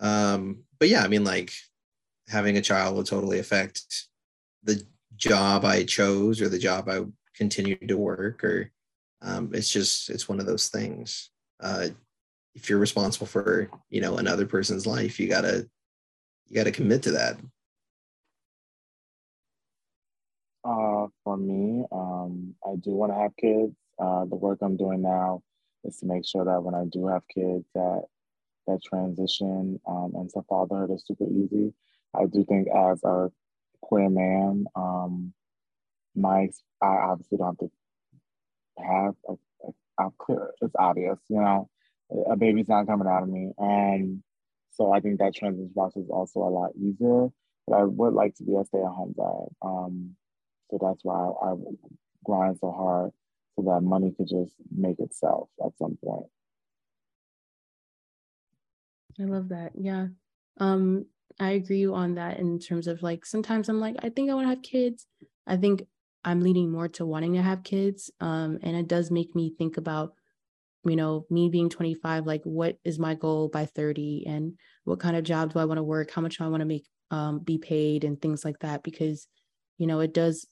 um, but yeah, I mean, like having a child will totally affect the job I chose or the job I continue to work. Or um, it's just it's one of those things. Uh, if you're responsible for you know another person's life, you gotta you gotta commit to that. Uh, for me, um, I do want to have kids. Uh, the work I'm doing now is to make sure that when I do have kids, that that transition um, into fatherhood is super easy. I do think as a queer man, um, my I obviously don't have to have a, a, a clear. It's obvious, you know, a baby's not coming out of me, and so I think that transition process is also a lot easier. But I would like to be a stay-at-home dad, um, so that's why I, I grind so hard so that money could just make itself at some point. I love that. Yeah. Um, I agree on that in terms of like sometimes I'm like, I think I want to have kids. I think I'm leaning more to wanting to have kids. Um, and it does make me think about, you know, me being 25, like what is my goal by 30 and what kind of job do I want to work? How much do I want to make um be paid and things like that? Because, you know, it does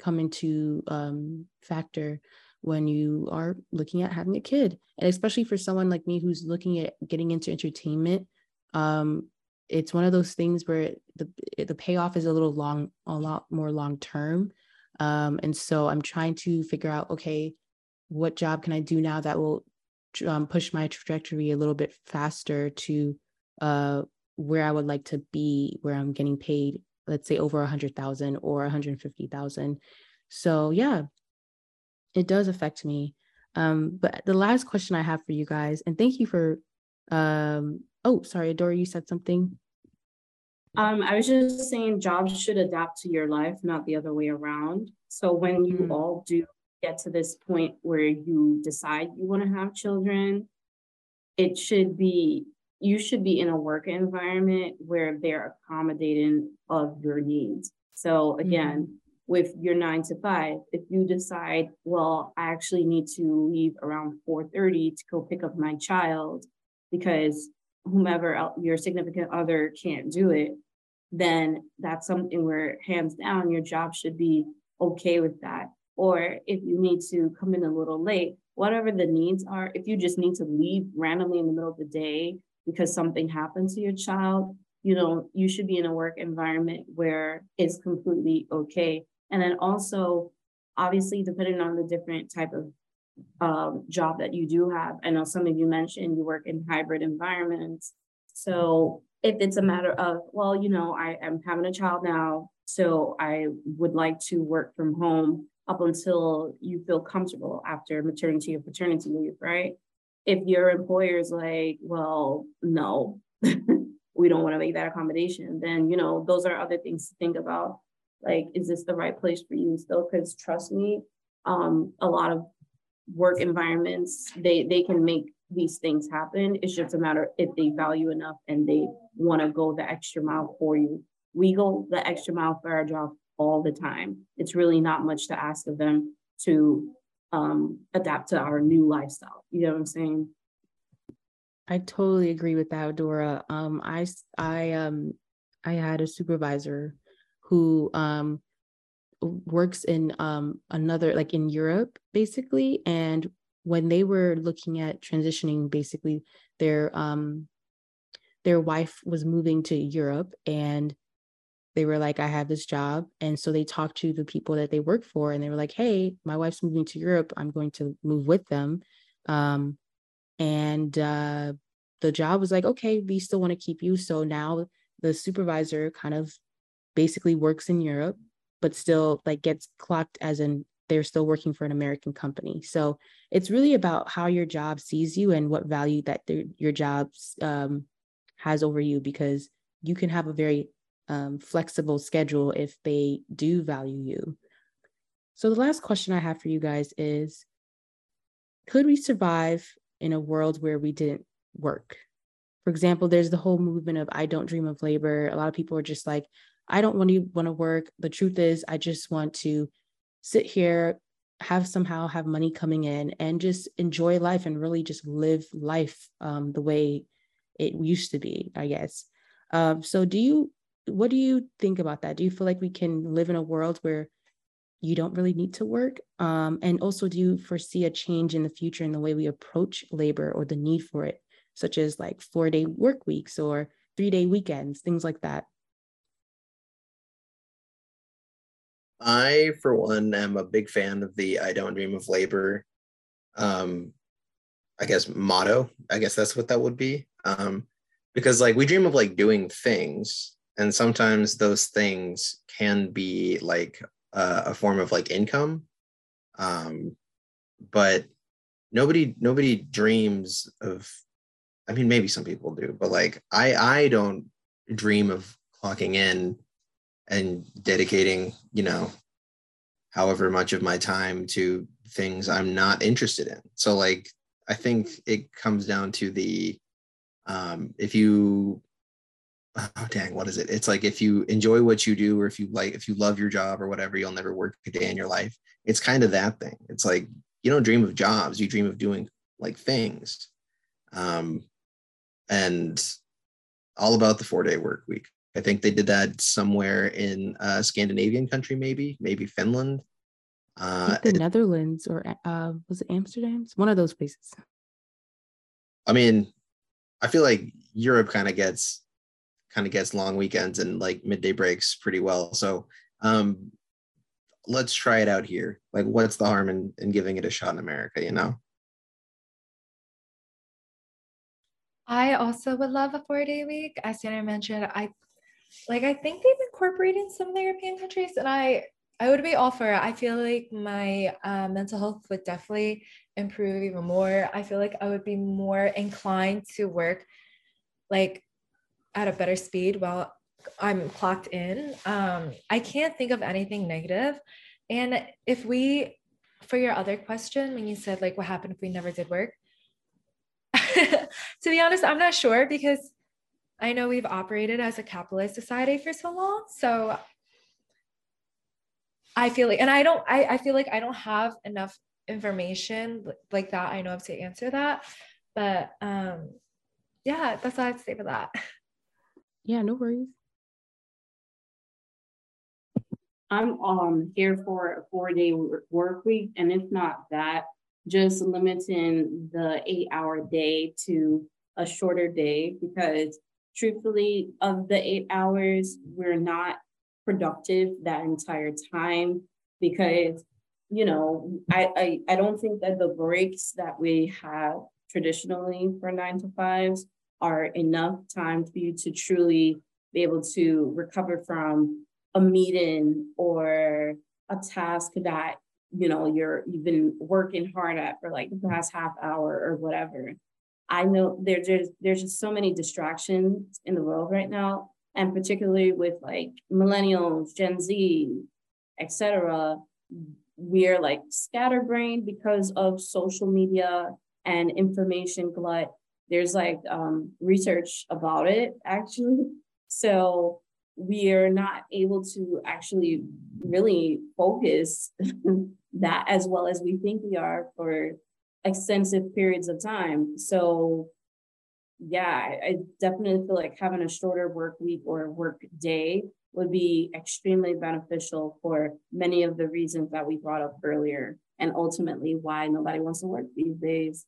come into um factor when you are looking at having a kid and especially for someone like me who's looking at getting into entertainment um, it's one of those things where the the payoff is a little long a lot more long term um, and so i'm trying to figure out okay what job can i do now that will um, push my trajectory a little bit faster to uh, where i would like to be where i'm getting paid let's say over a hundred thousand or a 150,000 so yeah it does affect me. Um, but the last question I have for you guys, and thank you for um oh sorry, Adora, you said something. Um, I was just saying jobs should adapt to your life, not the other way around. So when you mm. all do get to this point where you decide you want to have children, it should be you should be in a work environment where they're accommodating of your needs. So again, mm with your nine to five if you decide well i actually need to leave around 4.30 to go pick up my child because whomever your significant other can't do it then that's something where hands down your job should be okay with that or if you need to come in a little late whatever the needs are if you just need to leave randomly in the middle of the day because something happened to your child you know you should be in a work environment where it's completely okay and then also, obviously, depending on the different type of um, job that you do have, I know some of you mentioned you work in hybrid environments. So if it's a matter of, well, you know, I am having a child now, so I would like to work from home up until you feel comfortable after maternity or paternity leave, right? If your employer is like, well, no, we don't want to make that accommodation, then, you know, those are other things to think about. Like is this the right place for you still? Because trust me um a lot of work environments they they can make these things happen. It's just a matter if they value enough and they want to go the extra mile for you. We go the extra mile for our job all the time. It's really not much to ask of them to um adapt to our new lifestyle. You know what i'm saying? I totally agree with that dora. Um i i um i had a supervisor who um, works in um, another, like in Europe, basically. And when they were looking at transitioning, basically, their um, their wife was moving to Europe, and they were like, I have this job. And so they talked to the people that they work for and they were like, hey, my wife's moving to Europe. I'm going to move with them. Um, and uh, the job was like, okay, we still want to keep you. So now the supervisor kind of basically works in Europe, but still like gets clocked as in they're still working for an American company. So it's really about how your job sees you and what value that your job um, has over you, because you can have a very um, flexible schedule if they do value you. So the last question I have for you guys is, could we survive in a world where we didn't work? For example, there's the whole movement of I don't dream of labor. A lot of people are just like, I don't want to want to work. The truth is, I just want to sit here, have somehow have money coming in, and just enjoy life and really just live life um, the way it used to be, I guess. Um, so, do you? What do you think about that? Do you feel like we can live in a world where you don't really need to work? Um, and also, do you foresee a change in the future in the way we approach labor or the need for it, such as like four day work weeks or three day weekends, things like that? I, for one, am a big fan of the I don't dream of labor, um, I guess, motto. I guess that's what that would be. Um, because, like, we dream of like doing things, and sometimes those things can be like uh, a form of like income. Um, but nobody nobody dreams of i mean maybe some people do but like i i don't dream of clocking in and dedicating, you know, however much of my time to things I'm not interested in. So like I think it comes down to the um if you oh dang, what is it? It's like if you enjoy what you do or if you like if you love your job or whatever, you'll never work a day in your life. It's kind of that thing. It's like you don't dream of jobs, you dream of doing like things. Um and all about the four day work week. I think they did that somewhere in a Scandinavian country, maybe, maybe Finland. Uh, the Netherlands or uh, was it Amsterdam? It's one of those places. I mean, I feel like Europe kind of gets kind of gets long weekends and like midday breaks pretty well. So um, let's try it out here. Like, what's the harm in, in giving it a shot in America? You know. I also would love a four day week. As Tanner mentioned, I like I think they've incorporated some of the European countries, and I I would be all for it. I feel like my uh, mental health would definitely improve even more. I feel like I would be more inclined to work like at a better speed while I'm clocked in. Um, I can't think of anything negative. And if we, for your other question, when you said like what happened if we never did work, to be honest, I'm not sure because I know we've operated as a capitalist society for so long. So I feel like, and I don't, I, I feel like I don't have enough information like that. I know of to answer that. But um yeah, that's all I have to say for that. Yeah, no worries. I'm um here for a four day work week, and if not that, just limiting the eight hour day to a shorter day because truthfully, of the eight hours, we're not productive that entire time because, you know, I, I, I don't think that the breaks that we have traditionally for nine to fives are enough time for you to truly be able to recover from a meeting or a task that you know you're you've been working hard at for like the mm-hmm. past half hour or whatever I know there, there's there's just so many distractions in the world right now, and particularly with like millennials, Gen Z, etc. We're like scatterbrained because of social media and information glut. There's like um, research about it actually. So we are not able to actually really focus that as well as we think we are for extensive periods of time. So yeah, I, I definitely feel like having a shorter work week or work day would be extremely beneficial for many of the reasons that we brought up earlier and ultimately why nobody wants to work these days.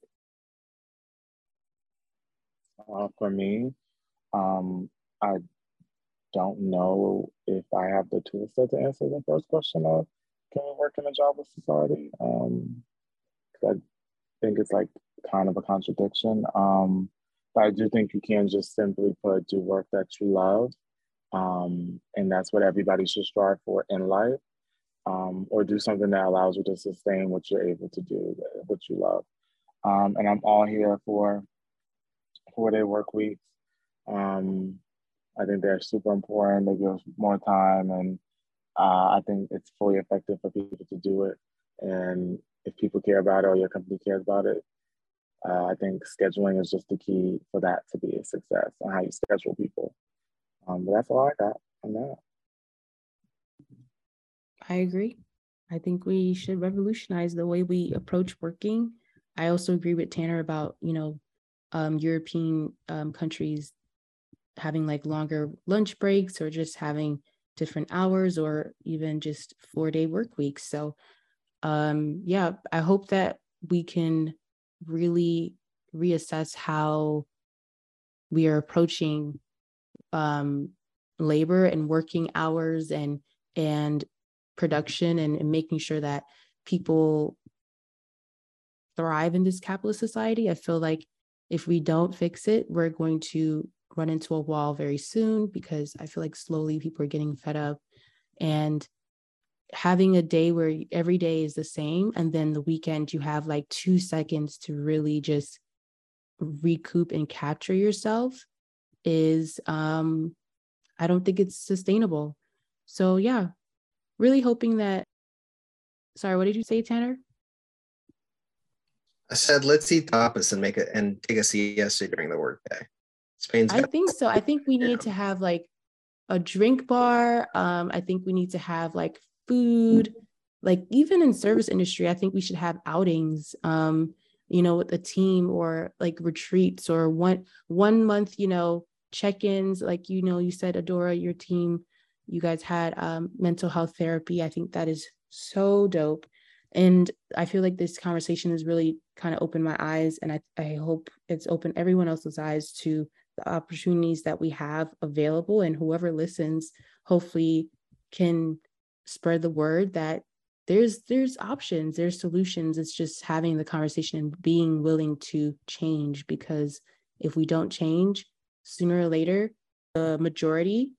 Uh, for me, um, I don't know if I have the tool set to answer the first question of can we work in a jobless society? Um, I think it's like kind of a contradiction. Um, but I do think you can just simply put do work that you love. Um, and that's what everybody should strive for in life. Um, or do something that allows you to sustain what you're able to do, what you love. Um, and I'm all here for four day work weeks. Um, I think they're super important. They give us more time, and uh, I think it's fully effective for people to do it. And if people care about it or your company cares about it, uh, I think scheduling is just the key for that to be a success and how you schedule people. Um, but that's all I got on that. I agree. I think we should revolutionize the way we approach working. I also agree with Tanner about, you know, um, European um, countries having like longer lunch breaks or just having different hours or even just four day work weeks. So, um, yeah, I hope that we can really reassess how we are approaching um, labor and working hours and and production and, and making sure that people thrive in this capitalist society. I feel like if we don't fix it, we're going to run into a wall very soon because I feel like slowly people are getting fed up and having a day where every day is the same and then the weekend you have like 2 seconds to really just recoup and capture yourself is um I don't think it's sustainable. So yeah, really hoping that sorry, what did you say, Tanner? I said let's eat tapas and make it and take a siesta during the workday. Spain's. I think so. I think we need to have like a drink bar. Um, I think we need to have like food, like even in service industry. I think we should have outings. Um, you know, with a team or like retreats or one one month. You know, check-ins. Like you know, you said Adora, your team, you guys had um, mental health therapy. I think that is so dope. And I feel like this conversation is really kind of opened my eyes, and I, I hope it's opened everyone else's eyes to the opportunities that we have available and whoever listens hopefully can spread the word that there's there's options there's solutions. It's just having the conversation and being willing to change because if we don't change sooner or later the majority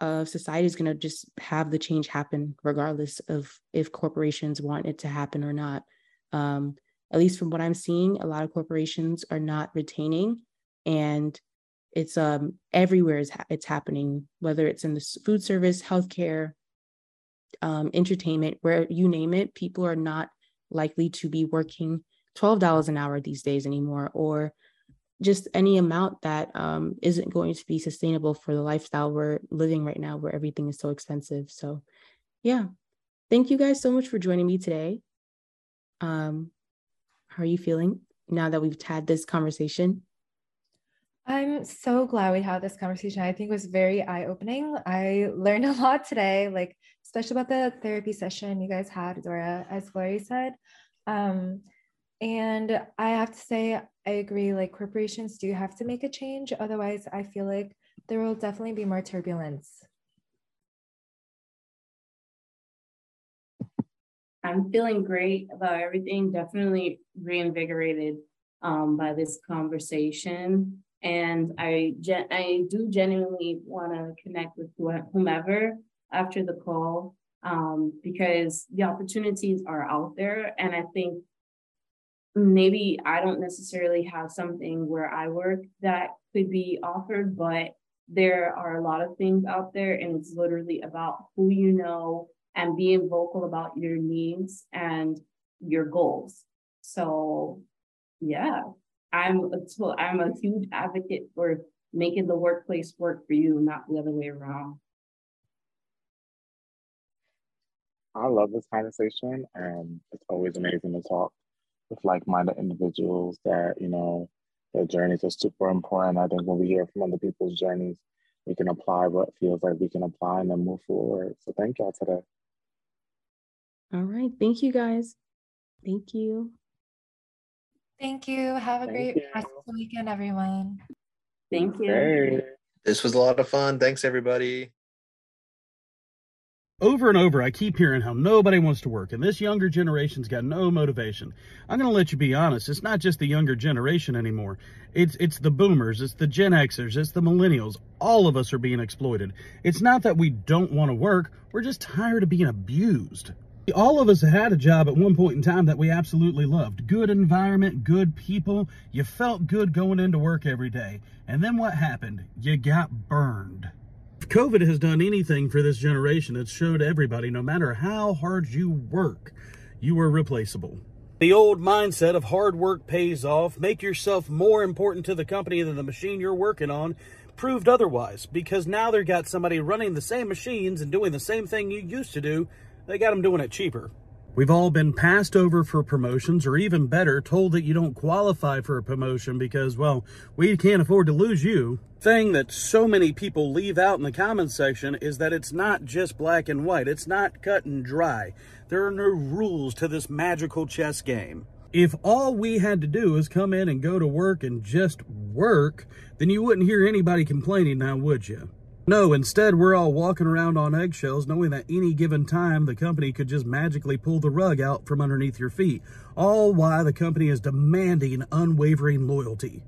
of society is going to just have the change happen regardless of if corporations want it to happen or not. Um, at least from what i'm seeing a lot of corporations are not retaining and it's um everywhere is ha- it's happening whether it's in the food service healthcare um, entertainment where you name it people are not likely to be working $12 an hour these days anymore or just any amount that um, not going to be sustainable for the lifestyle we're living right now where everything is so expensive. So yeah. Thank you guys so much for joining me today. Um, how are you feeling now that we've had this conversation I'm so glad we had this conversation. I think it was very eye opening. I learned a lot today, like especially about the therapy session you guys had, Dora, as Glory said. Um, and I have to say, I agree. Like corporations do have to make a change. Otherwise, I feel like there will definitely be more turbulence. I'm feeling great about everything. Definitely reinvigorated um, by this conversation and I gen- I do genuinely want to connect with whomever after the call um, because the opportunities are out there, and I think maybe I don't necessarily have something where I work that could be offered, but there are a lot of things out there, and it's literally about who you know and being vocal about your needs and your goals. So, yeah, I'm a, I'm a huge advocate for making the workplace work for you, not the other way around. I love this conversation, and it's always amazing to talk with like-minded individuals that you know their journeys are super important. I think when we hear from other people's journeys, we can apply what feels like we can apply and then move forward. So thank y'all today. All right, thank you guys. Thank you. Thank you. Have a Thank great you. rest of the weekend, everyone. Thank you. Hey. This was a lot of fun. Thanks, everybody. Over and over, I keep hearing how nobody wants to work, and this younger generation's got no motivation. I'm going to let you be honest. It's not just the younger generation anymore. It's it's the boomers, it's the Gen Xers, it's the millennials. All of us are being exploited. It's not that we don't want to work. We're just tired of being abused. All of us had a job at one point in time that we absolutely loved. Good environment, good people. You felt good going into work every day. And then what happened? You got burned. If COVID has done anything for this generation, it's showed everybody, no matter how hard you work, you are replaceable. The old mindset of hard work pays off, make yourself more important to the company than the machine you're working on, proved otherwise because now they've got somebody running the same machines and doing the same thing you used to do. They got them doing it cheaper. We've all been passed over for promotions, or even better, told that you don't qualify for a promotion because, well, we can't afford to lose you. Thing that so many people leave out in the comments section is that it's not just black and white. It's not cut and dry. There are no rules to this magical chess game. If all we had to do is come in and go to work and just work, then you wouldn't hear anybody complaining now, would you? No, instead, we're all walking around on eggshells knowing that any given time the company could just magically pull the rug out from underneath your feet, all while the company is demanding unwavering loyalty.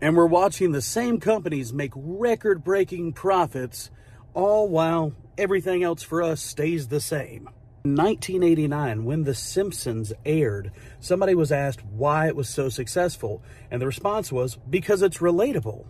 And we're watching the same companies make record breaking profits, all while everything else for us stays the same. In 1989, when The Simpsons aired, somebody was asked why it was so successful, and the response was because it's relatable.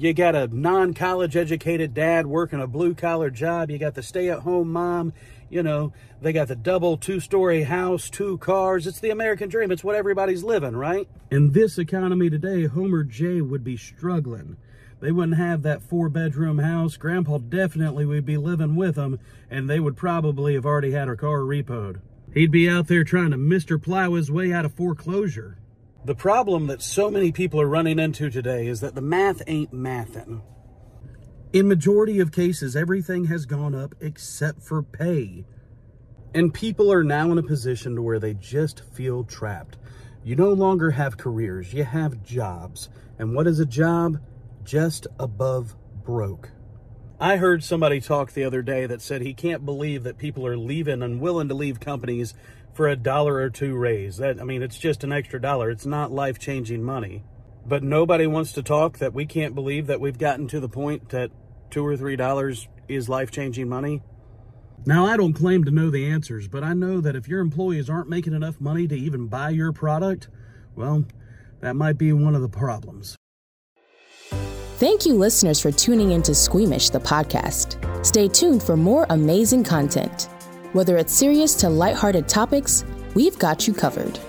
You got a non college educated dad working a blue collar job. You got the stay at home mom. You know, they got the double two story house, two cars. It's the American dream. It's what everybody's living, right? In this economy today, Homer J would be struggling. They wouldn't have that four bedroom house. Grandpa definitely would be living with them, and they would probably have already had her car repoed. He'd be out there trying to Mr. Plow his way out of foreclosure. The problem that so many people are running into today is that the math ain't mathin'. In majority of cases, everything has gone up except for pay. And people are now in a position to where they just feel trapped. You no longer have careers, you have jobs. And what is a job? Just above broke. I heard somebody talk the other day that said he can't believe that people are leaving and willing to leave companies for a dollar or two raise. That I mean, it's just an extra dollar. It's not life-changing money. But nobody wants to talk that we can't believe that we've gotten to the point that two or three dollars is life-changing money. Now, I don't claim to know the answers, but I know that if your employees aren't making enough money to even buy your product, well, that might be one of the problems. Thank you, listeners, for tuning into Squeamish, the podcast. Stay tuned for more amazing content. Whether it's serious to lighthearted topics, we've got you covered.